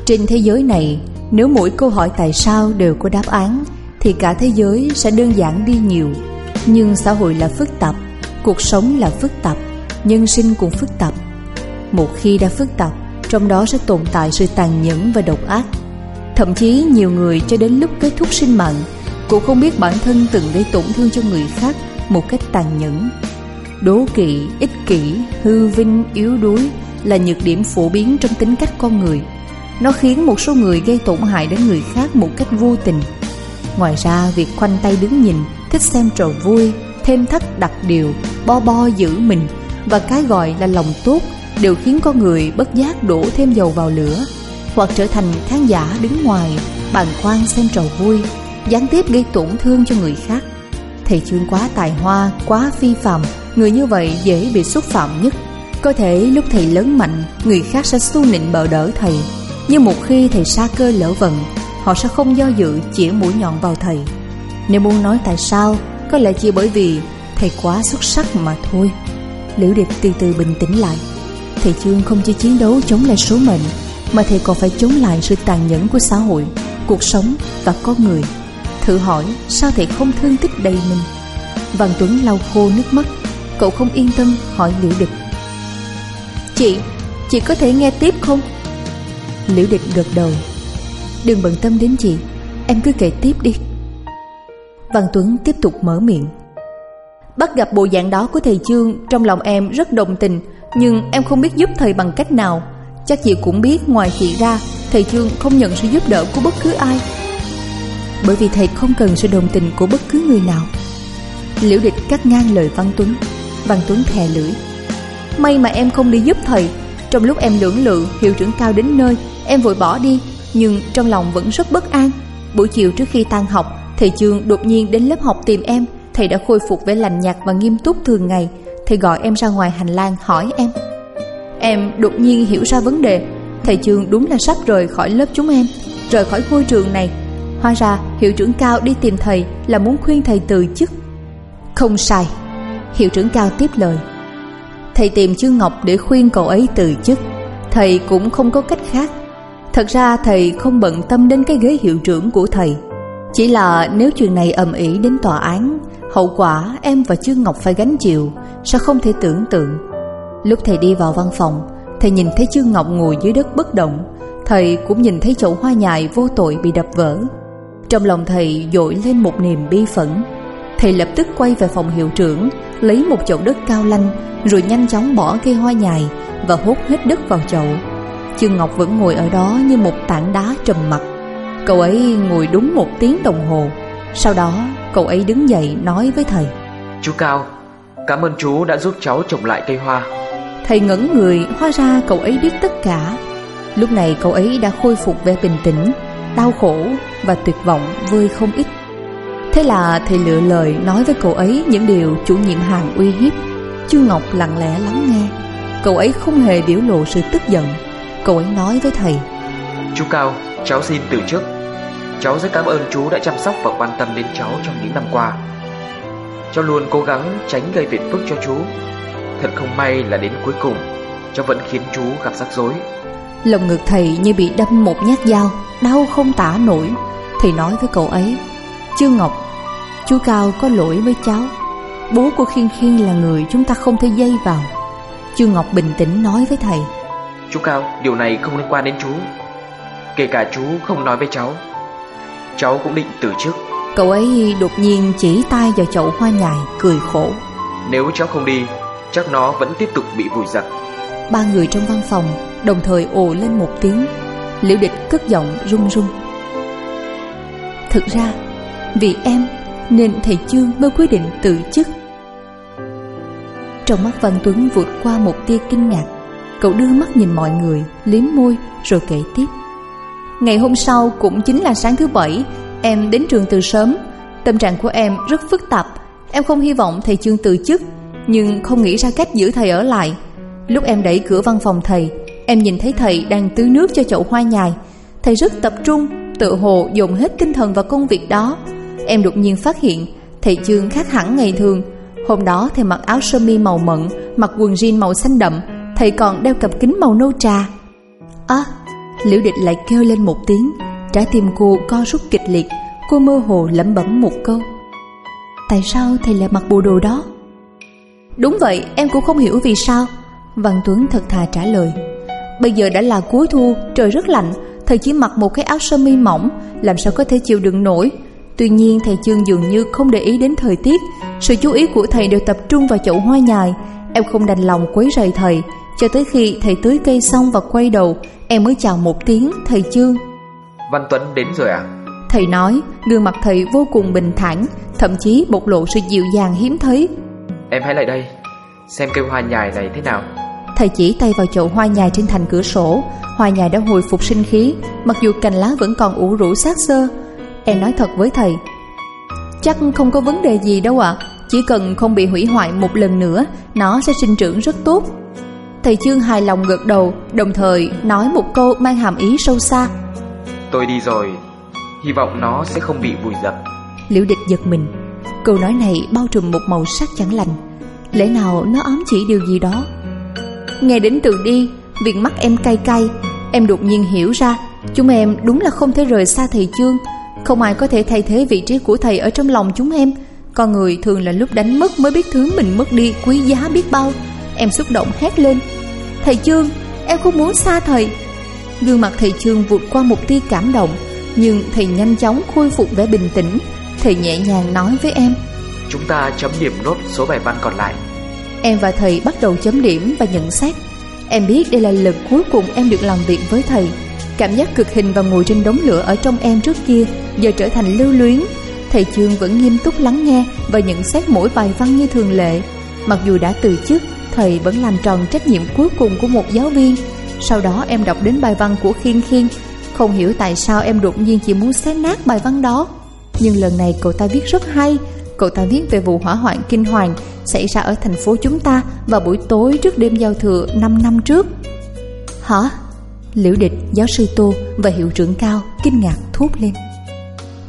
Trên thế giới này, Nếu mỗi câu hỏi tại sao đều có đáp án, Thì cả thế giới sẽ đơn giản đi nhiều. Nhưng xã hội là phức tạp Cuộc sống là phức tạp Nhân sinh cũng phức tạp Một khi đã phức tạp Trong đó sẽ tồn tại sự tàn nhẫn và độc ác Thậm chí nhiều người cho đến lúc kết thúc sinh mạng Cũng không biết bản thân từng gây tổn thương cho người khác Một cách tàn nhẫn Đố kỵ, ích kỷ, hư vinh, yếu đuối là nhược điểm phổ biến trong tính cách con người. Nó khiến một số người gây tổn hại đến người khác một cách vô tình. Ngoài ra, việc khoanh tay đứng nhìn, thích xem trò vui, thêm thắt đặt điều, bo bo giữ mình và cái gọi là lòng tốt đều khiến con người bất giác đổ thêm dầu vào lửa hoặc trở thành khán giả đứng ngoài, bàn quan xem trò vui, gián tiếp gây tổn thương cho người khác. Thầy chương quá tài hoa, quá phi phàm Người như vậy dễ bị xúc phạm nhất. Có thể lúc thầy lớn mạnh Người khác sẽ xu nịnh bờ đỡ thầy. Nhưng một khi thầy xa cơ lỡ vận Họ sẽ không do dự chỉ mũi nhọn vào thầy. Nếu muốn nói tại sao có lẽ chỉ bởi vì Thầy quá xuất sắc mà thôi. Liễu Điệp từ từ bình tĩnh lại. Thầy Chương không chỉ chiến đấu chống lại số mệnh Mà thầy còn phải chống lại sự tàn nhẫn của xã hội Cuộc sống và con người. Thử hỏi sao thầy không thương tích đầy mình? Văn Tuấn lau khô nước mắt. Cậu không yên tâm hỏi Liễu Địch Chị, chị có thể nghe tiếp không? Liễu Địch gật đầu. Đừng bận tâm đến chị Em cứ kể tiếp đi. Văn Tuấn tiếp tục mở miệng. Bắt gặp bộ dạng đó của thầy Trương Trong lòng em rất đồng tình, Nhưng em không biết giúp thầy bằng cách nào. Chắc chị cũng biết ngoài chị ra, Thầy Trương không nhận sự giúp đỡ của bất cứ ai. Bởi vì thầy không cần sự đồng tình của bất cứ người nào. Liễu địch cắt ngang lời Văn Tuấn. Văn Tuấn thè lưỡi. May mà em không đi giúp thầy. Trong lúc em lưỡng lự, hiệu trưởng cao đến nơi, Em vội bỏ đi, Nhưng trong lòng vẫn rất bất an. Buổi chiều trước khi tan học Thầy trường đột nhiên đến lớp học tìm em. Thầy đã khôi phục vẻ lành nhạt và nghiêm túc thường ngày. Thầy gọi em ra ngoài hành lang hỏi em. Em đột nhiên hiểu ra vấn đề. Thầy trường đúng là sắp rời khỏi lớp chúng em, Rời khỏi ngôi trường này. Hóa ra, hiệu trưởng cao đi tìm thầy Là muốn khuyên thầy từ chức. Không sai. Hiệu trưởng cao tiếp lời. Thầy tìm Trương Ngọc để khuyên cậu ấy từ chức. Thầy cũng không có cách khác. Thật ra thầy không bận tâm đến cái ghế hiệu trưởng của thầy. Chỉ là nếu chuyện này ầm ĩ đến tòa án, Hậu quả em và Trương Ngọc phải gánh chịu Sao không thể tưởng tượng. Lúc thầy đi vào văn phòng, Thầy nhìn thấy Trương Ngọc ngồi dưới đất bất động. Thầy cũng nhìn thấy chậu hoa nhài vô tội bị đập vỡ. Trong lòng thầy dội lên một niềm bi phẫn. Thầy lập tức quay về phòng hiệu trưởng, Lấy một chậu đất cao lanh, Rồi nhanh chóng bỏ cây hoa nhài Và hút hết đất vào chậu. Trương Ngọc vẫn ngồi ở đó như một tảng đá trầm mặc. Cậu ấy ngồi đúng một tiếng đồng hồ. Sau đó cậu ấy đứng dậy nói với thầy. Chú Cao, cảm ơn chú đã giúp cháu trồng lại cây hoa. Thầy ngẩn người Hóa ra cậu ấy biết tất cả. Lúc này cậu ấy đã khôi phục vẻ bình tĩnh Đau khổ và tuyệt vọng vơi không ít. Thế là thầy lựa lời nói với cậu ấy những điều chủ nhiệm hàng uy hiếp. Chu Ngọc lặng lẽ lắng nghe. Cậu ấy không hề biểu lộ sự tức giận. Cậu ấy nói với thầy. Chú Cao, cháu xin từ chức Cháu rất cảm ơn chú đã chăm sóc và quan tâm đến cháu trong những năm qua. Cháu luôn cố gắng tránh gây phiền phức cho chú. Thật không may là đến cuối cùng Cháu vẫn khiến chú gặp rắc rối. Lòng ngực thầy như bị đâm một nhát dao Đau không tả nổi. Thầy nói với cậu ấy Chương Ngọc Chú Cao có lỗi với cháu. Bố của Khiên Khiên là người chúng ta không thể dây vào. Chương Ngọc bình tĩnh nói với thầy Chú Cao, điều này không liên quan đến chú. Kể cả chú không nói với cháu Cháu cũng định từ chức. Cậu ấy đột nhiên chỉ tay vào chậu hoa nhài Cười khổ. Nếu cháu không đi Chắc nó vẫn tiếp tục bị vùi dập. Ba người trong văn phòng Đồng thời ồ lên một tiếng. Liễu địch cất giọng run run. Thực ra Vì em Nên thầy Chương mới quyết định từ chức. Trong mắt Văn Tuấn vụt qua một tia kinh ngạc. Cậu đưa mắt nhìn mọi người Liếm môi rồi kể tiếp Ngày hôm sau cũng chính là sáng thứ bảy, Em đến trường từ sớm. Tâm trạng của em rất phức tạp. Em không hy vọng thầy Chương từ chức, Nhưng không nghĩ ra cách giữ thầy ở lại. Lúc em đẩy cửa văn phòng thầy, Em nhìn thấy thầy đang tưới nước cho chậu hoa nhài. Thầy rất tập trung Tự hồ dồn hết tinh thần vào công việc đó. Em đột nhiên phát hiện Thầy Chương khác hẳn ngày thường. Hôm đó thầy mặc áo sơ mi màu mận, Mặc quần jean màu xanh đậm. Thầy còn đeo cặp kính màu nâu trà. À Liễu địch lại kêu lên một tiếng. Trái tim cô co rút kịch liệt. Cô mơ hồ lẩm bẩm một câu. Tại sao thầy lại mặc bộ đồ đó? Đúng vậy, em cũng không hiểu vì sao. Văn Tuấn thật thà trả lời. Bây giờ đã là cuối thu, Trời rất lạnh. Thầy chỉ mặc một cái áo sơ mi mỏng, Làm sao có thể chịu đựng nổi? Tuy nhiên, thầy Chương dường như không để ý đến thời tiết. Sự chú ý của thầy đều tập trung vào chậu hoa nhài. Em không đành lòng quấy rầy thầy. Cho tới khi thầy tưới cây xong và quay đầu Em mới chào một tiếng thầy Chương. Văn Tuấn đến rồi à Thầy nói Gương mặt thầy vô cùng bình thản Thậm chí bộc lộ sự dịu dàng hiếm thấy. Em hãy lại đây Xem cây hoa nhài này thế nào. Thầy chỉ tay vào chậu hoa nhài trên thành cửa sổ. Hoa nhài đã hồi phục sinh khí Mặc dù cành lá vẫn còn ủ rũ sát sơ Em nói thật với thầy Chắc không có vấn đề gì đâu ạ Chỉ cần không bị hủy hoại một lần nữa Nó sẽ sinh trưởng rất tốt Thầy Chương hài lòng gật đầu Đồng thời nói một câu mang hàm ý sâu xa. Tôi đi rồi Hy vọng nó sẽ không bị vùi dập. Liễu địch giật mình. Câu nói này bao trùm một màu sắc chẳng lành. Lẽ nào nó ám chỉ điều gì đó? Nghe đến từ đi Viện mắt em cay cay. Em đột nhiên hiểu ra Chúng em đúng là không thể rời xa thầy Chương. Không ai có thể thay thế vị trí của thầy ở trong lòng chúng em. Con người thường là lúc đánh mất mới biết thứ mình mất đi quý giá biết bao Em xúc động hét lên. Thầy Chương, em không muốn xa thầy. Gương mặt thầy Chương vụt qua một tia cảm động Nhưng thầy nhanh chóng khôi phục vẻ bình tĩnh. Thầy nhẹ nhàng nói với em. Chúng ta chấm điểm nốt số bài văn còn lại. Em và thầy bắt đầu chấm điểm và nhận xét. Em biết đây là lần cuối cùng em được làm việc với thầy. Cảm giác cực hình và ngồi trên đống lửa ở trong em trước kia Giờ trở thành lưu luyến. Thầy Chương vẫn nghiêm túc lắng nghe Và nhận xét mỗi bài văn như thường lệ. Mặc dù đã từ chức Thầy vẫn làm tròn trách nhiệm cuối cùng của một giáo viên. Sau đó em đọc đến bài văn của Khiên Khiên. Không hiểu tại sao em đột nhiên chỉ muốn xé nát bài văn đó. Nhưng lần này cậu ta viết rất hay. Cậu ta viết về vụ hỏa hoạn kinh hoàng Xảy ra ở thành phố chúng ta Vào buổi tối trước đêm giao thừa 5 năm trước. Hả? Liễu địch, giáo sư Tô và hiệu trưởng Cao Kinh ngạc thốt lên.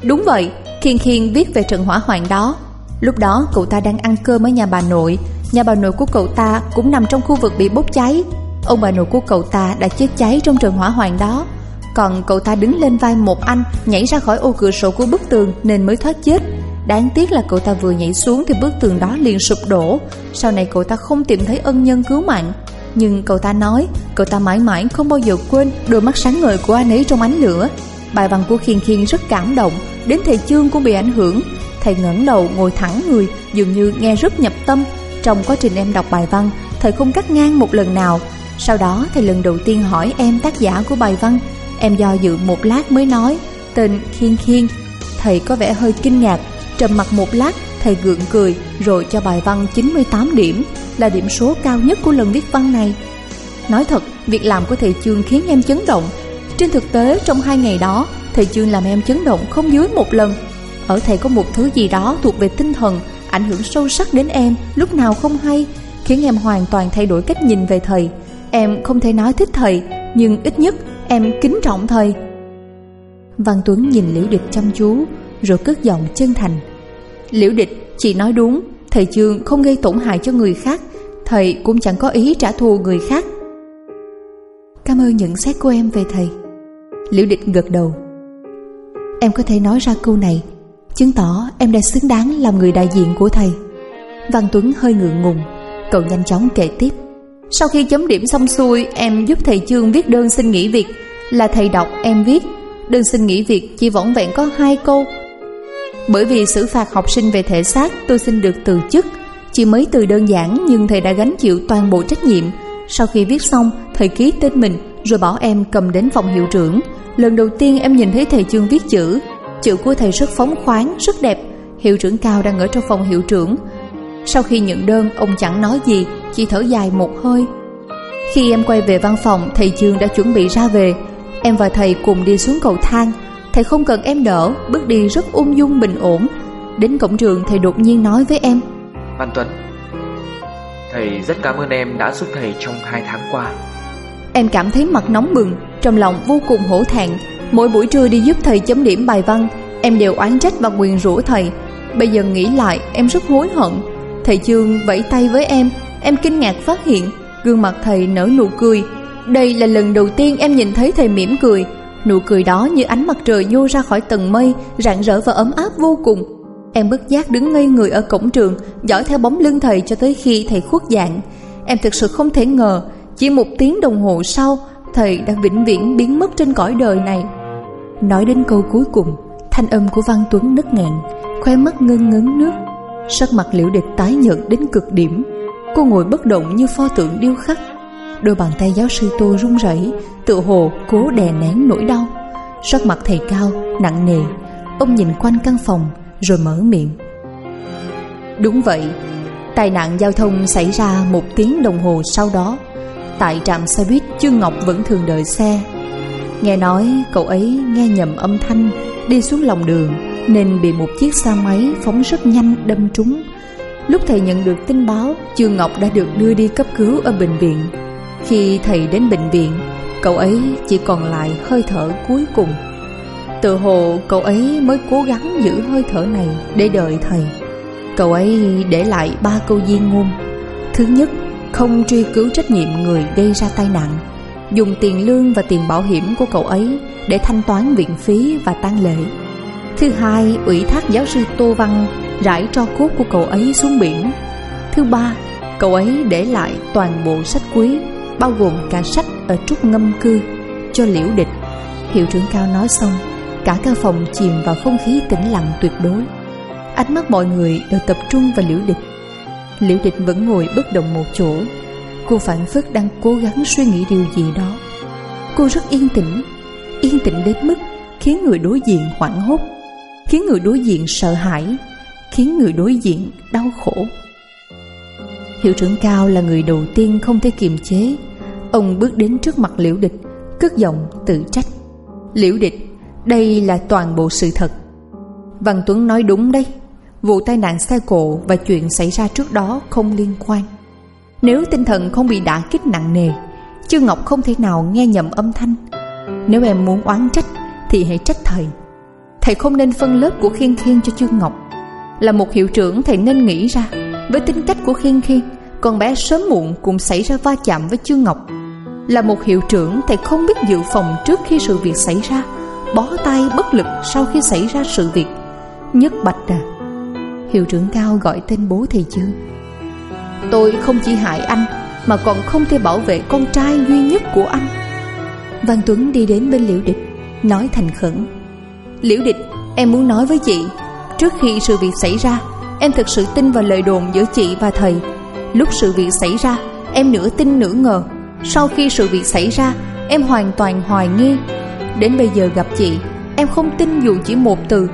Đúng vậy, Khiên Khiên viết về trận hỏa hoạn đó. Lúc đó cậu ta đang ăn cơm ở nhà bà nội. Nhà bà nội của cậu ta cũng nằm trong khu vực bị bốc cháy. Ông bà nội của cậu ta đã chết cháy trong trận hỏa hoạn đó. Còn cậu ta đứng lên vai một anh, Nhảy ra khỏi ô cửa sổ của bức tường Nên mới thoát chết. Đáng tiếc là cậu ta vừa nhảy xuống Thì bức tường đó liền sụp đổ. Sau này cậu ta không tìm thấy ân nhân cứu mạng. Nhưng cậu ta nói, Cậu ta mãi mãi không bao giờ quên Đôi mắt sáng ngời của anh ấy trong ánh lửa. Bài văn của Khiên Khiên rất cảm động, Đến thầy Chương cũng bị ảnh hưởng. Thầy ngẩng đầu ngồi thẳng người, Dường như nghe rất nhập tâm. Trong quá trình em đọc bài văn, Thầy không cắt ngang một lần nào. Sau đó, thầy lần đầu tiên hỏi em tác giả của bài văn. Em do dự một lát mới nói, Tên Khiên Khiên. Thầy có vẻ hơi kinh ngạc. Trầm mặt một lát, Thầy gượng cười, Rồi cho bài văn 98 điểm, Là điểm số cao nhất của lần viết văn này. Nói thật, Việc làm của thầy Chương khiến em chấn động. Trên thực tế, trong hai ngày đó, Thầy Chương làm em chấn động không dưới một lần. Ở thầy có một thứ gì đó thuộc về tinh thần Ảnh hưởng sâu sắc đến em Lúc nào không hay Khiến em hoàn toàn thay đổi cách nhìn về thầy. Em không thể nói thích thầy Nhưng ít nhất em kính trọng thầy. Văn Tuấn nhìn Liễu Địch chăm chú Rồi cất giọng chân thành. Liễu Địch, chị nói đúng Thầy Chương không gây tổn hại cho người khác Thầy cũng chẳng có ý trả thù người khác. Cảm ơn nhận xét của em về thầy. Liễu Địch gật đầu. Em có thể nói ra câu này Chứng tỏ em đã xứng đáng làm người đại diện của thầy. Văn Tuấn hơi ngượng ngùng, Cậu nhanh chóng kể tiếp. Sau khi chấm điểm xong xuôi, Em giúp thầy Chương viết đơn xin nghỉ việc. Là thầy đọc, em viết. Đơn xin nghỉ việc chỉ vỏn vẹn có hai câu. Bởi vì xử phạt học sinh về thể xác, Tôi xin được từ chức. Chỉ mấy từ đơn giản, Nhưng thầy đã gánh chịu toàn bộ trách nhiệm. Sau khi viết xong, Thầy ký tên mình, Rồi bảo em cầm đến phòng hiệu trưởng. Lần đầu tiên em nhìn thấy thầy Chương viết chữ Chữ của thầy rất phóng khoáng, rất đẹp. Hiệu trưởng cao đang ở trong phòng hiệu trưởng. Sau khi nhận đơn Ông chẳng nói gì Chỉ thở dài một hơi. Khi em quay về văn phòng Thầy Chương đã chuẩn bị ra về. Em và thầy cùng đi xuống cầu thang. Thầy không cần em đỡ Bước đi rất ung dung bình ổn. Đến cổng trường thầy đột nhiên nói với em. Văn Tuấn Thầy rất cảm ơn em đã giúp thầy trong hai tháng qua. Em cảm thấy mặt nóng bừng Trong lòng vô cùng hổ thẹn Mỗi buổi trưa đi giúp thầy chấm điểm bài văn, Em đều oán trách và quyền rủa thầy. Bây giờ nghĩ lại, em rất hối hận. Thầy Chương vẫy tay với em Em kinh ngạc phát hiện, Gương mặt thầy nở nụ cười. Đây là lần đầu tiên em nhìn thấy thầy mỉm cười. Nụ cười đó như ánh mặt trời nhô ra khỏi tầng mây, Rạng rỡ và ấm áp vô cùng. Em bất giác đứng ngây người ở cổng trường, Dõi theo bóng lưng thầy cho tới khi thầy khuất dạng. Em thực sự không thể ngờ, Chỉ một tiếng đồng hồ sau, Thầy đã vĩnh viễn biến mất trên cõi đời này. Nói đến câu cuối cùng Thanh âm của Văn Tuấn nứt nghẹn Khóe mắt ngưng ngấn nước. Sắc mặt liễu địch tái nhợt đến cực điểm. Cô ngồi bất động như pho tượng điêu khắc. Đôi bàn tay giáo sư Tô run rẩy Tự hồ cố đè nén nỗi đau. Sắc mặt thầy cao, nặng nề. Ông nhìn quanh căn phòng Rồi mở miệng. Đúng vậy Tai nạn giao thông xảy ra một tiếng đồng hồ sau đó. Tại trạm xe buýt Trương Ngọc vẫn thường đợi xe. Nghe nói cậu ấy nghe nhầm âm thanh, Đi xuống lòng đường, Nên bị một chiếc xe máy phóng rất nhanh đâm trúng. Lúc thầy nhận được tin báo, Trương Ngọc đã được đưa đi cấp cứu ở bệnh viện. Khi thầy đến bệnh viện, Cậu ấy chỉ còn lại hơi thở cuối cùng. Tự hồ cậu ấy mới cố gắng giữ hơi thở này để đợi thầy. Cậu ấy để lại ba câu di ngôn. Thứ nhất, không truy cứu trách nhiệm người gây ra tai nạn dùng tiền lương và tiền bảo hiểm của cậu ấy để thanh toán viện phí và tang lễ. Thứ hai, ủy thác giáo sư tô văn rải tro cốt của cậu ấy xuống biển. Thứ ba, cậu ấy để lại toàn bộ sách quý, bao gồm cả sách ở trúc ngâm cư cho liễu địch. Hiệu trưởng cao nói xong, cả căn phòng chìm vào không khí tĩnh lặng tuyệt đối. Ánh mắt mọi người đều tập trung vào liễu địch. Liễu địch vẫn ngồi bất động một chỗ Cô phản phất đang cố gắng suy nghĩ điều gì đó. Cô rất yên tĩnh Yên tĩnh đến mức Khiến người đối diện hoảng hốt, Khiến người đối diện sợ hãi, Khiến người đối diện đau khổ. Hiệu trưởng Cao là người đầu tiên không thể kiềm chế. Ông bước đến trước mặt Liễu Địch, Cất giọng tự trách. Liễu Địch, Đây là toàn bộ sự thật. Văn Tuấn nói đúng đây Vụ tai nạn xe cộ và chuyện xảy ra trước đó không liên quan. Nếu tinh thần không bị đả kích nặng nề Chương Ngọc không thể nào nghe nhầm âm thanh. Nếu em muốn oán trách, Thì hãy trách thầy. Thầy không nên phân lớp của Khiên Khiên cho Chương Ngọc. Là một hiệu trưởng, thầy nên nghĩ ra. Với tính cách của Khiên Khiên, Con bé sớm muộn cũng xảy ra va chạm với Chương Ngọc. Là một hiệu trưởng, thầy không biết dự phòng trước khi sự việc xảy ra, Bó tay bất lực sau khi xảy ra sự việc. Nhất Bạch à Hiệu trưởng cao gọi tên bố thầy Dương Tôi không chỉ hại anh, Mà còn không thể bảo vệ con trai duy nhất của anh. Văn Tuấn đi đến bên Liễu Địch, Nói thành khẩn. Liễu Địch, em muốn nói với chị, Trước khi sự việc xảy ra, Em thực sự tin vào lời đồn giữa chị và thầy. Lúc sự việc xảy ra, Em nửa tin nửa ngờ. Sau khi sự việc xảy ra, Em hoàn toàn hoài nghi. Đến bây giờ gặp chị, Em không tin dù chỉ một từ.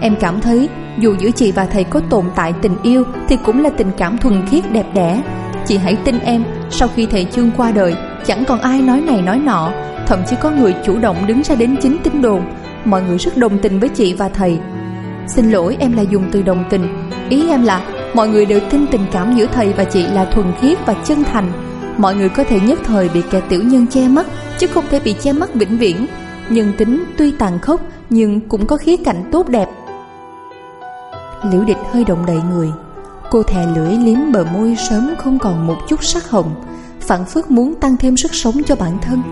Em cảm thấy dù giữa chị và thầy có tồn tại tình yêu Thì cũng là tình cảm thuần khiết đẹp đẽ. Chị hãy tin em, Sau khi thầy Chương qua đời, Chẳng còn ai nói này nói nọ, Thậm chí có người chủ động đứng ra đến chính tin đồn. Mọi người rất đồng tình với chị và thầy. Xin lỗi em là dùng từ đồng tình. Ý em là, mọi người đều tin tình cảm giữa thầy và chị là thuần khiết và chân thành. Mọi người có thể nhất thời bị kẻ tiểu nhân che mắt, Chứ không thể bị che mắt vĩnh viễn. Nhân tính tuy tàn khốc, Nhưng cũng có khía cạnh tốt đẹp. Liễu địch hơi động đậy người. Cô thè lưỡi liếm bờ môi sớm không còn một chút sắc hồng, Phản phất muốn tăng thêm sức sống cho bản thân.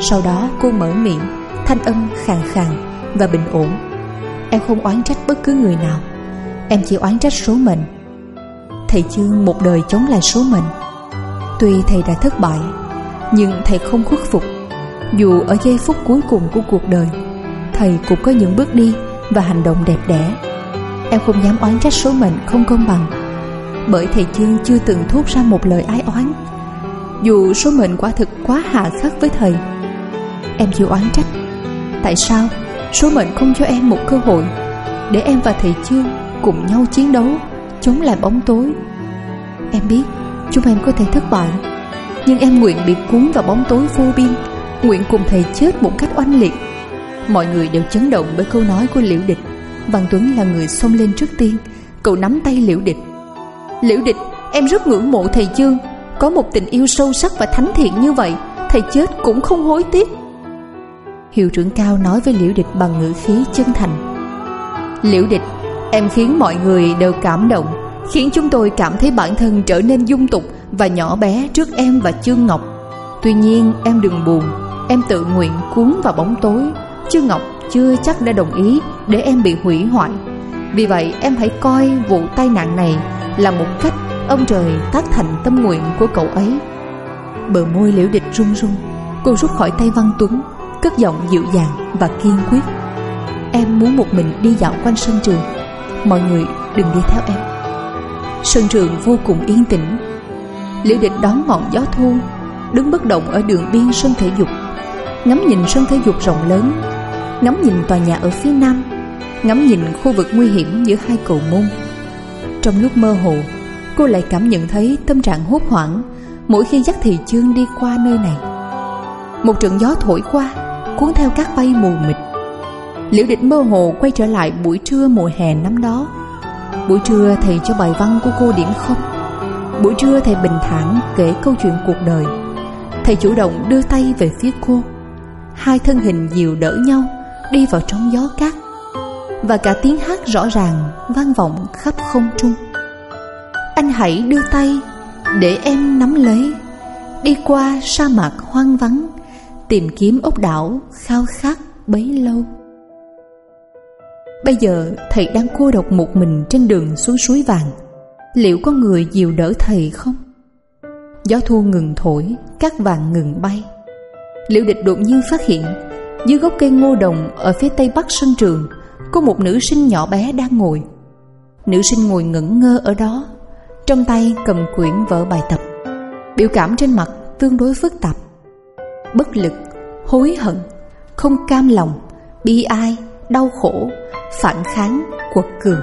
Sau đó cô mở miệng, Thanh âm khàn khàn và bình ổn. Em không oán trách bất cứ người nào. Em chỉ oán trách số mệnh. Thầy Chương một đời chống lại số mệnh. Tuy thầy đã thất bại, Nhưng thầy không khuất phục. Dù ở giây phút cuối cùng của cuộc đời, Thầy cũng có những bước đi Và hành động đẹp đẽ. Em không dám oán trách số mệnh không công bằng. Bởi thầy Chương chưa từng thốt ra một lời ái oán. Dù số mệnh quả thực quá hạ khắc với thầy, Em chịu oán trách. Tại sao số mệnh không cho em một cơ hội Để em và thầy Chương cùng nhau chiến đấu, Chống lại bóng tối? Em biết chúng em có thể thất bại, Nhưng em nguyện bị cuốn vào bóng tối vô biên, Nguyện cùng thầy chết một cách oanh liệt. Mọi người đều chấn động bởi câu nói của Liễu Địch. Văn Tuấn là người xông lên trước tiên. Cậu nắm tay Liễu Địch. Liễu Địch, em rất ngưỡng mộ thầy Dương Có một tình yêu sâu sắc và thánh thiện như vậy, Thầy chết cũng không hối tiếc. Hiệu trưởng cao nói với Liễu Địch bằng ngữ khí chân thành. Liễu Địch, Em khiến mọi người đều cảm động, Khiến chúng tôi cảm thấy bản thân trở nên dung tục Và nhỏ bé trước em và Chương Ngọc. Tuy nhiên, em đừng buồn. Em tự nguyện cuốn vào bóng tối. Chương Ngọc chưa chắc đã đồng ý Để em bị hủy hoại. Vì vậy, em hãy coi vụ tai nạn này Là một cách ông trời tác thành tâm nguyện của cậu ấy. Bờ môi liễu địch run run, Cô rút khỏi tay Văn Tuấn, Cất giọng dịu dàng và kiên quyết. Em muốn một mình đi dạo quanh sân trường. Mọi người đừng đi theo em. Sân trường vô cùng yên tĩnh. Liễu địch đón ngọn gió thu, Đứng bất động ở đường biên sân thể dục. Ngắm nhìn sân thể dục rộng lớn Ngắm nhìn tòa nhà ở phía nam, Ngắm nhìn khu vực nguy hiểm giữa hai cầu môn. Trong lúc mơ hồ, Cô lại cảm nhận thấy tâm trạng hốt hoảng Mỗi khi dắt thị chương đi qua nơi này. Một trận gió thổi qua, Cuốn theo các bay mù mịt. Liễu địch mơ hồ quay trở lại buổi trưa mùa hè năm đó. Buổi trưa thầy cho bài văn của cô điểm không. Buổi trưa thầy bình thản kể câu chuyện cuộc đời. Thầy chủ động đưa tay về phía cô. Hai thân hình dìu đỡ nhau. Đi vào trong gió cát Và cả tiếng hát rõ ràng vang vọng khắp không trung. Anh hãy đưa tay Để em nắm lấy Đi qua sa mạc hoang vắng Tìm kiếm ốc đảo khao khát bấy lâu. Bây giờ thầy đang cô độc một mình trên đường xuống suối vàng Liệu có người dìu đỡ thầy không? Gió thu ngừng thổi, các vàng ngừng bay. Liễu địch đột nhiên phát hiện dưới gốc cây ngô đồng ở phía tây bắc sân trường Có một nữ sinh nhỏ bé đang ngồi. Nữ sinh ngồi ngẩn ngơ ở đó Trong tay cầm quyển vở bài tập. Biểu cảm trên mặt tương đối phức tạp. Bất lực, hối hận, không cam lòng, bi ai, đau khổ phản kháng, quật cường.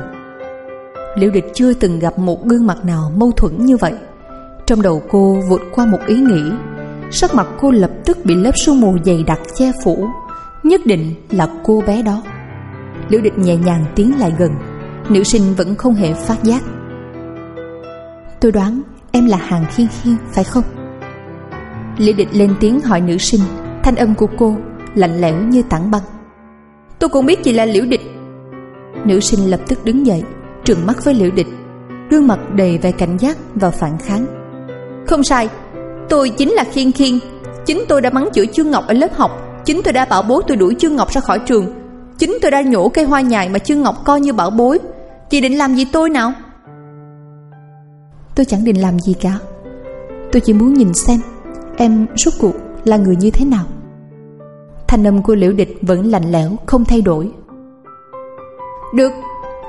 Liễu địch chưa từng gặp một gương mặt nào mâu thuẫn như vậy. Trong đầu cô vụt qua một ý nghĩ, sắc mặt cô lập tức bị lớp sương mù dày đặc che phủ, nhất định là cô bé đó. Liễu địch nhẹ nhàng tiến lại gần, nữ sinh vẫn không hề phát giác. Tôi đoán em là Hàng Khiên Khiên phải không? Liễu địch lên tiếng hỏi nữ sinh, thanh âm của cô lạnh lẽo như tảng băng. Tôi cũng biết chị là Liễu địch Nữ sinh lập tức đứng dậy Trừng mắt với liễu địch Gương mặt đầy vẻ cảnh giác và phản kháng Không sai Tôi chính là Khiên Khiên Chính tôi đã mắng chửi Chương Ngọc ở lớp học Chính tôi đã bảo bối tôi đuổi Chương Ngọc ra khỏi trường. Chính tôi đã nhổ cây hoa nhài mà Chương Ngọc coi như bảo bối. Chị định làm gì tôi nào? Tôi chẳng định làm gì cả. Tôi chỉ muốn nhìn xem Em rốt cuộc là người như thế nào. Thanh âm của liễu địch vẫn lạnh lẽo Không thay đổi. Được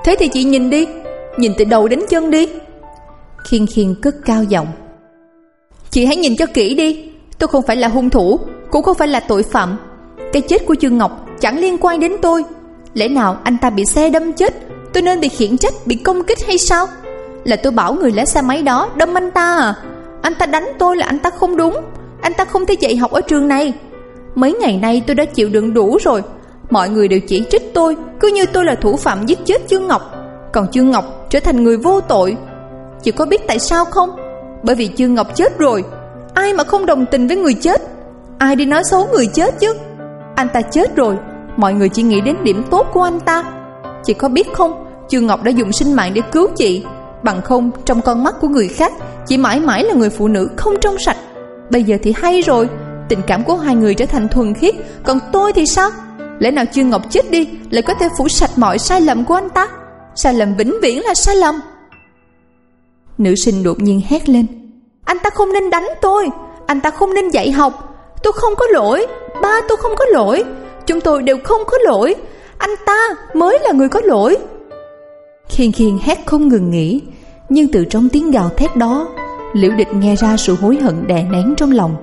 Thế thì chị nhìn đi. Nhìn từ đầu đến chân đi. Khiên khiên cất cao giọng. Chị hãy nhìn cho kỹ đi. Tôi không phải là hung thủ cũng không phải là tội phạm. Cái chết của Dương Ngọc chẳng liên quan đến tôi. Lẽ nào anh ta bị xe đâm chết Tôi nên bị khiển trách, bị công kích hay sao? Là tôi bảo người lái xe máy đó Đâm anh ta à? Anh ta đánh tôi là anh ta không đúng. Anh ta không thể dạy học ở trường này. Mấy ngày nay tôi đã chịu đựng đủ rồi. Mọi người đều chỉ trích tôi Cứ như tôi là thủ phạm giết chết Dương Ngọc. Còn Dương Ngọc trở thành người vô tội. Chị có biết tại sao không? Bởi vì Dương Ngọc chết rồi. Ai mà không đồng tình với người chết? Ai đi nói xấu người chết chứ? Anh ta chết rồi, Mọi người chỉ nghĩ đến điểm tốt của anh ta. Chị có biết không Trường Ngọc đã dùng sinh mạng để cứu chị. Bằng không, trong con mắt của người khác Chị mãi mãi là người phụ nữ không trong sạch. Bây giờ thì hay rồi, Tình cảm của hai người trở thành thuần khiết. Còn tôi thì sao? Lẽ nào Trương Ngọc chết đi, Lại có thể phủ sạch mọi sai lầm của anh ta? Sai lầm vĩnh viễn là sai lầm. Nữ sinh đột nhiên hét lên. Anh ta không nên đánh tôi, Anh ta không nên dạy học. Tôi không có lỗi. Ba tôi không có lỗi. Chúng tôi đều không có lỗi. Anh ta mới là người có lỗi. Khiên khiên hét không ngừng nghỉ. Nhưng từ trong tiếng gào thét đó, Liễu địch nghe ra sự hối hận đè nén trong lòng.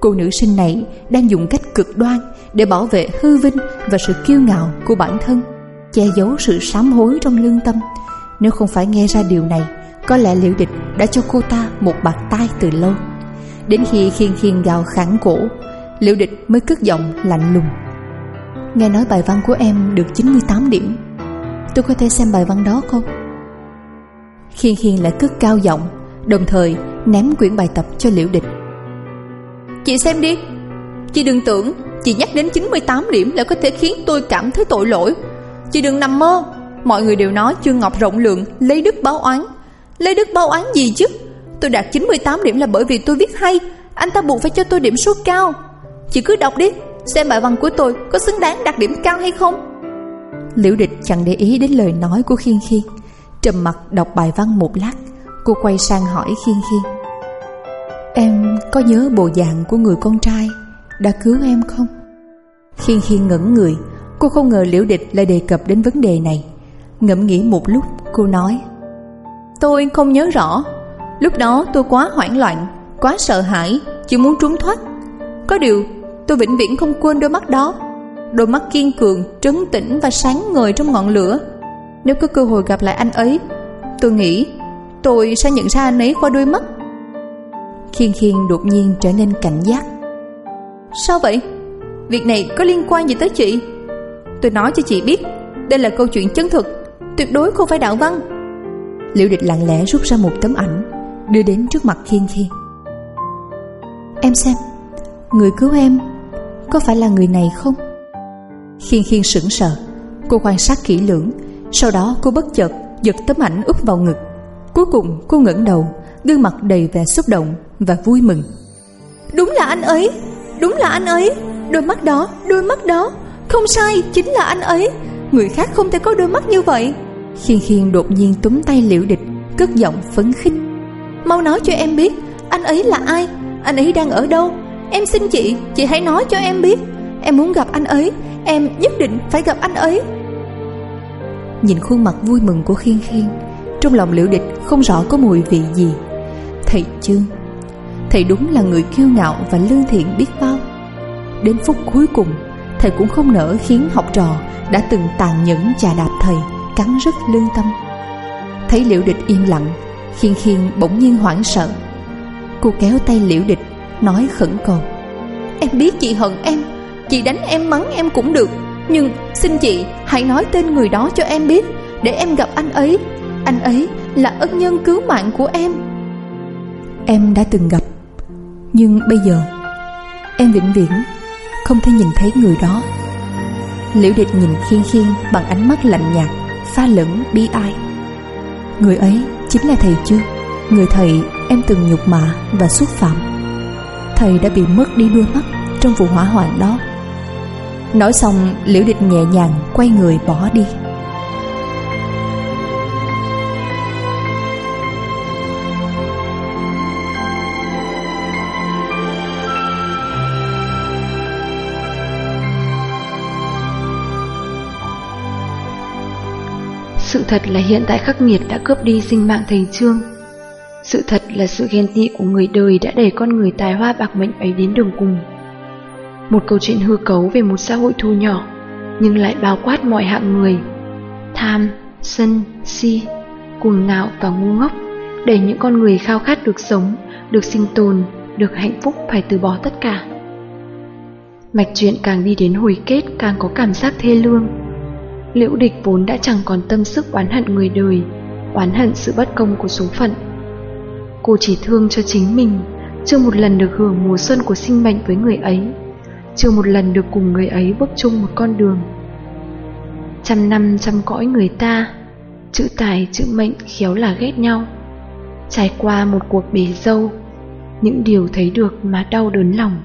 Cô nữ sinh này đang dùng cách cực đoan Để bảo vệ hư vinh và sự kiêu ngạo của bản thân, Che giấu sự sám hối trong lương tâm. Nếu không phải nghe ra điều này, Có lẽ liễu địch đã cho cô ta một bạt tai từ lâu. Đến khi khiên khiên gào khẳng cổ, Liễu địch mới cất giọng lạnh lùng. Nghe nói bài văn của em được 98 điểm, Tôi có thể xem bài văn đó không? Khiên khiên lại cất cao giọng, Đồng thời ném quyển bài tập cho liễu địch. Chị xem đi, Chị đừng tưởng Chị nhắc đến 98 điểm là có thể khiến tôi cảm thấy tội lỗi. Chị đừng nằm mơ, Mọi người đều nói Trương Ngọc rộng lượng Lấy đức báo oán. Lấy đức báo oán gì chứ? Tôi đạt 98 điểm là bởi vì tôi viết hay. Anh ta buộc phải cho tôi điểm số cao. Chị cứ đọc đi, Xem bài văn của tôi có xứng đáng đạt điểm cao hay không. Liễu địch chẳng để ý đến lời nói của Khiên Khiên. Trầm mặt đọc bài văn một lát, Cô quay sang hỏi Khiên Khiên. Em có nhớ bộ dạng của người con trai Đã cứu em không? Khiên Khiên ngẩn người. Cô không ngờ Liễu địch lại đề cập đến vấn đề này. Ngẫm nghĩ một lúc, cô nói. Tôi không nhớ rõ. Lúc đó tôi quá hoảng loạn Quá sợ hãi Chỉ muốn trốn thoát. Có điều tôi vĩnh viễn không quên đôi mắt đó. Đôi mắt kiên cường, trấn tĩnh và sáng ngời trong ngọn lửa. Nếu có cơ hội gặp lại anh ấy Tôi nghĩ tôi sẽ nhận ra anh ấy qua đôi mắt. Khiên khiên đột nhiên trở nên cảnh giác. Sao vậy? Việc này có liên quan gì tới chị? Tôi nói cho chị biết Đây là câu chuyện chân thực Tuyệt đối không phải đạo văn. Liễu địch lặng lẽ rút ra một tấm ảnh. Đưa đến trước mặt khiên khiên Em xem Người cứu em Có phải là người này không? Khiên khiên sững sờ Cô quan sát kỹ lưỡng Sau đó cô bất chợt giật tấm ảnh úp vào ngực. Cuối cùng cô ngẩng đầu Gương mặt đầy vẻ xúc động và vui mừng. Đúng là anh ấy Đúng là anh ấy Đôi mắt đó, đôi mắt đó Không sai, chính là anh ấy. Người khác không thể có đôi mắt như vậy. Khiên khiên đột nhiên túm tay liễu địch Cất giọng phấn khích. Mau nói cho em biết Anh ấy là ai? Anh ấy đang ở đâu? Em xin chị, chị hãy nói cho em biết. Em muốn gặp anh ấy Em nhất định phải gặp anh ấy. Nhìn khuôn mặt vui mừng của Khiên Khiên Trong lòng liễu địch không rõ có mùi vị gì. Thầy Trương Thầy đúng là người kiêu ngạo và lương thiện biết bao. Đến phút cuối cùng Thầy cũng không nỡ khiến học trò Đã từng tàn nhẫn chà đạp thầy Cắn rứt lương tâm. Thấy liễu địch im lặng Khiên khiên bỗng nhiên hoảng sợ. Cô kéo tay liễu địch, Nói khẩn cầu. Em biết chị hận em, Chị đánh em, mắng em cũng được. Nhưng xin chị hãy nói tên người đó cho em biết, Để em gặp anh ấy. Anh ấy là ân nhân cứu mạng của em. Em đã từng gặp, Nhưng bây giờ Em vĩnh viễn Không thể nhìn thấy người đó. Liễu địch nhìn khiên khiên Bằng ánh mắt lạnh nhạt, Pha lẫn bi ai. Người ấy chính là thầy chứ Người thầy, em từng nhục mạ và xúc phạm. Thầy đã bị mất đi đôi mắt Trong vụ hỏa hoạn đó. Nói xong, liễu địch nhẹ nhàng Quay người bỏ đi. Sự thật là hiện tại khắc nghiệt đã cướp đi sinh mạng thầy Trương. Sự thật là sự ghen tị của người đời đã đẩy con người tài hoa bạc mệnh ấy đến đường cùng. Một câu chuyện hư cấu về một xã hội thu nhỏ, nhưng lại bao quát mọi hạng người. Tham, sân, si, cuồng ngạo và ngu ngốc, để những con người khao khát được sống, được sinh tồn, được hạnh phúc phải từ bỏ tất cả. Mạch chuyện càng đi đến hồi kết càng có cảm giác thê lương. Liễu địch vốn đã chẳng còn tâm sức oán hận người đời, oán hận sự bất công của số phận. Cô chỉ thương cho chính mình, chưa một lần được hưởng mùa xuân của sinh mệnh với người ấy, chưa một lần được cùng người ấy bước chung một con đường. Trăm năm trăm cõi người ta, chữ tài chữ mệnh khéo là ghét nhau. Trải qua một cuộc bể dâu, những điều thấy được mà đau đớn lòng.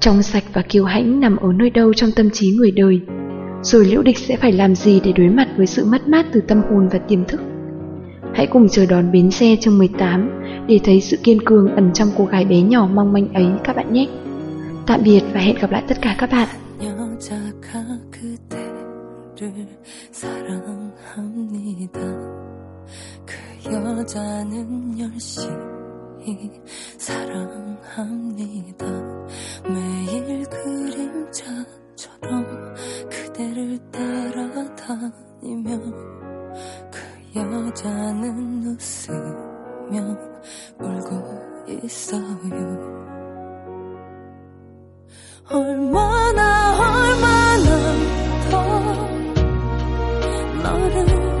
Trong sạch và kiêu hãnh nằm ở nơi đâu trong tâm trí người đời, rồi liễu địch sẽ phải làm gì để đối mặt với sự mất mát từ tâm hồn và tiềm thức. Hãy cùng chờ đón bến xe chương 18 để thấy sự kiên cường ẩn trong cô gái bé nhỏ mong manh ấy các bạn nhé. Tạm biệt và hẹn gặp lại tất cả các bạn. 여자는 열심히 사랑합니다. 매일 그림자 처럼 그대를 따라다니며 그 여자는 웃으며 울고 있어요. 얼마나 얼마나 더 너를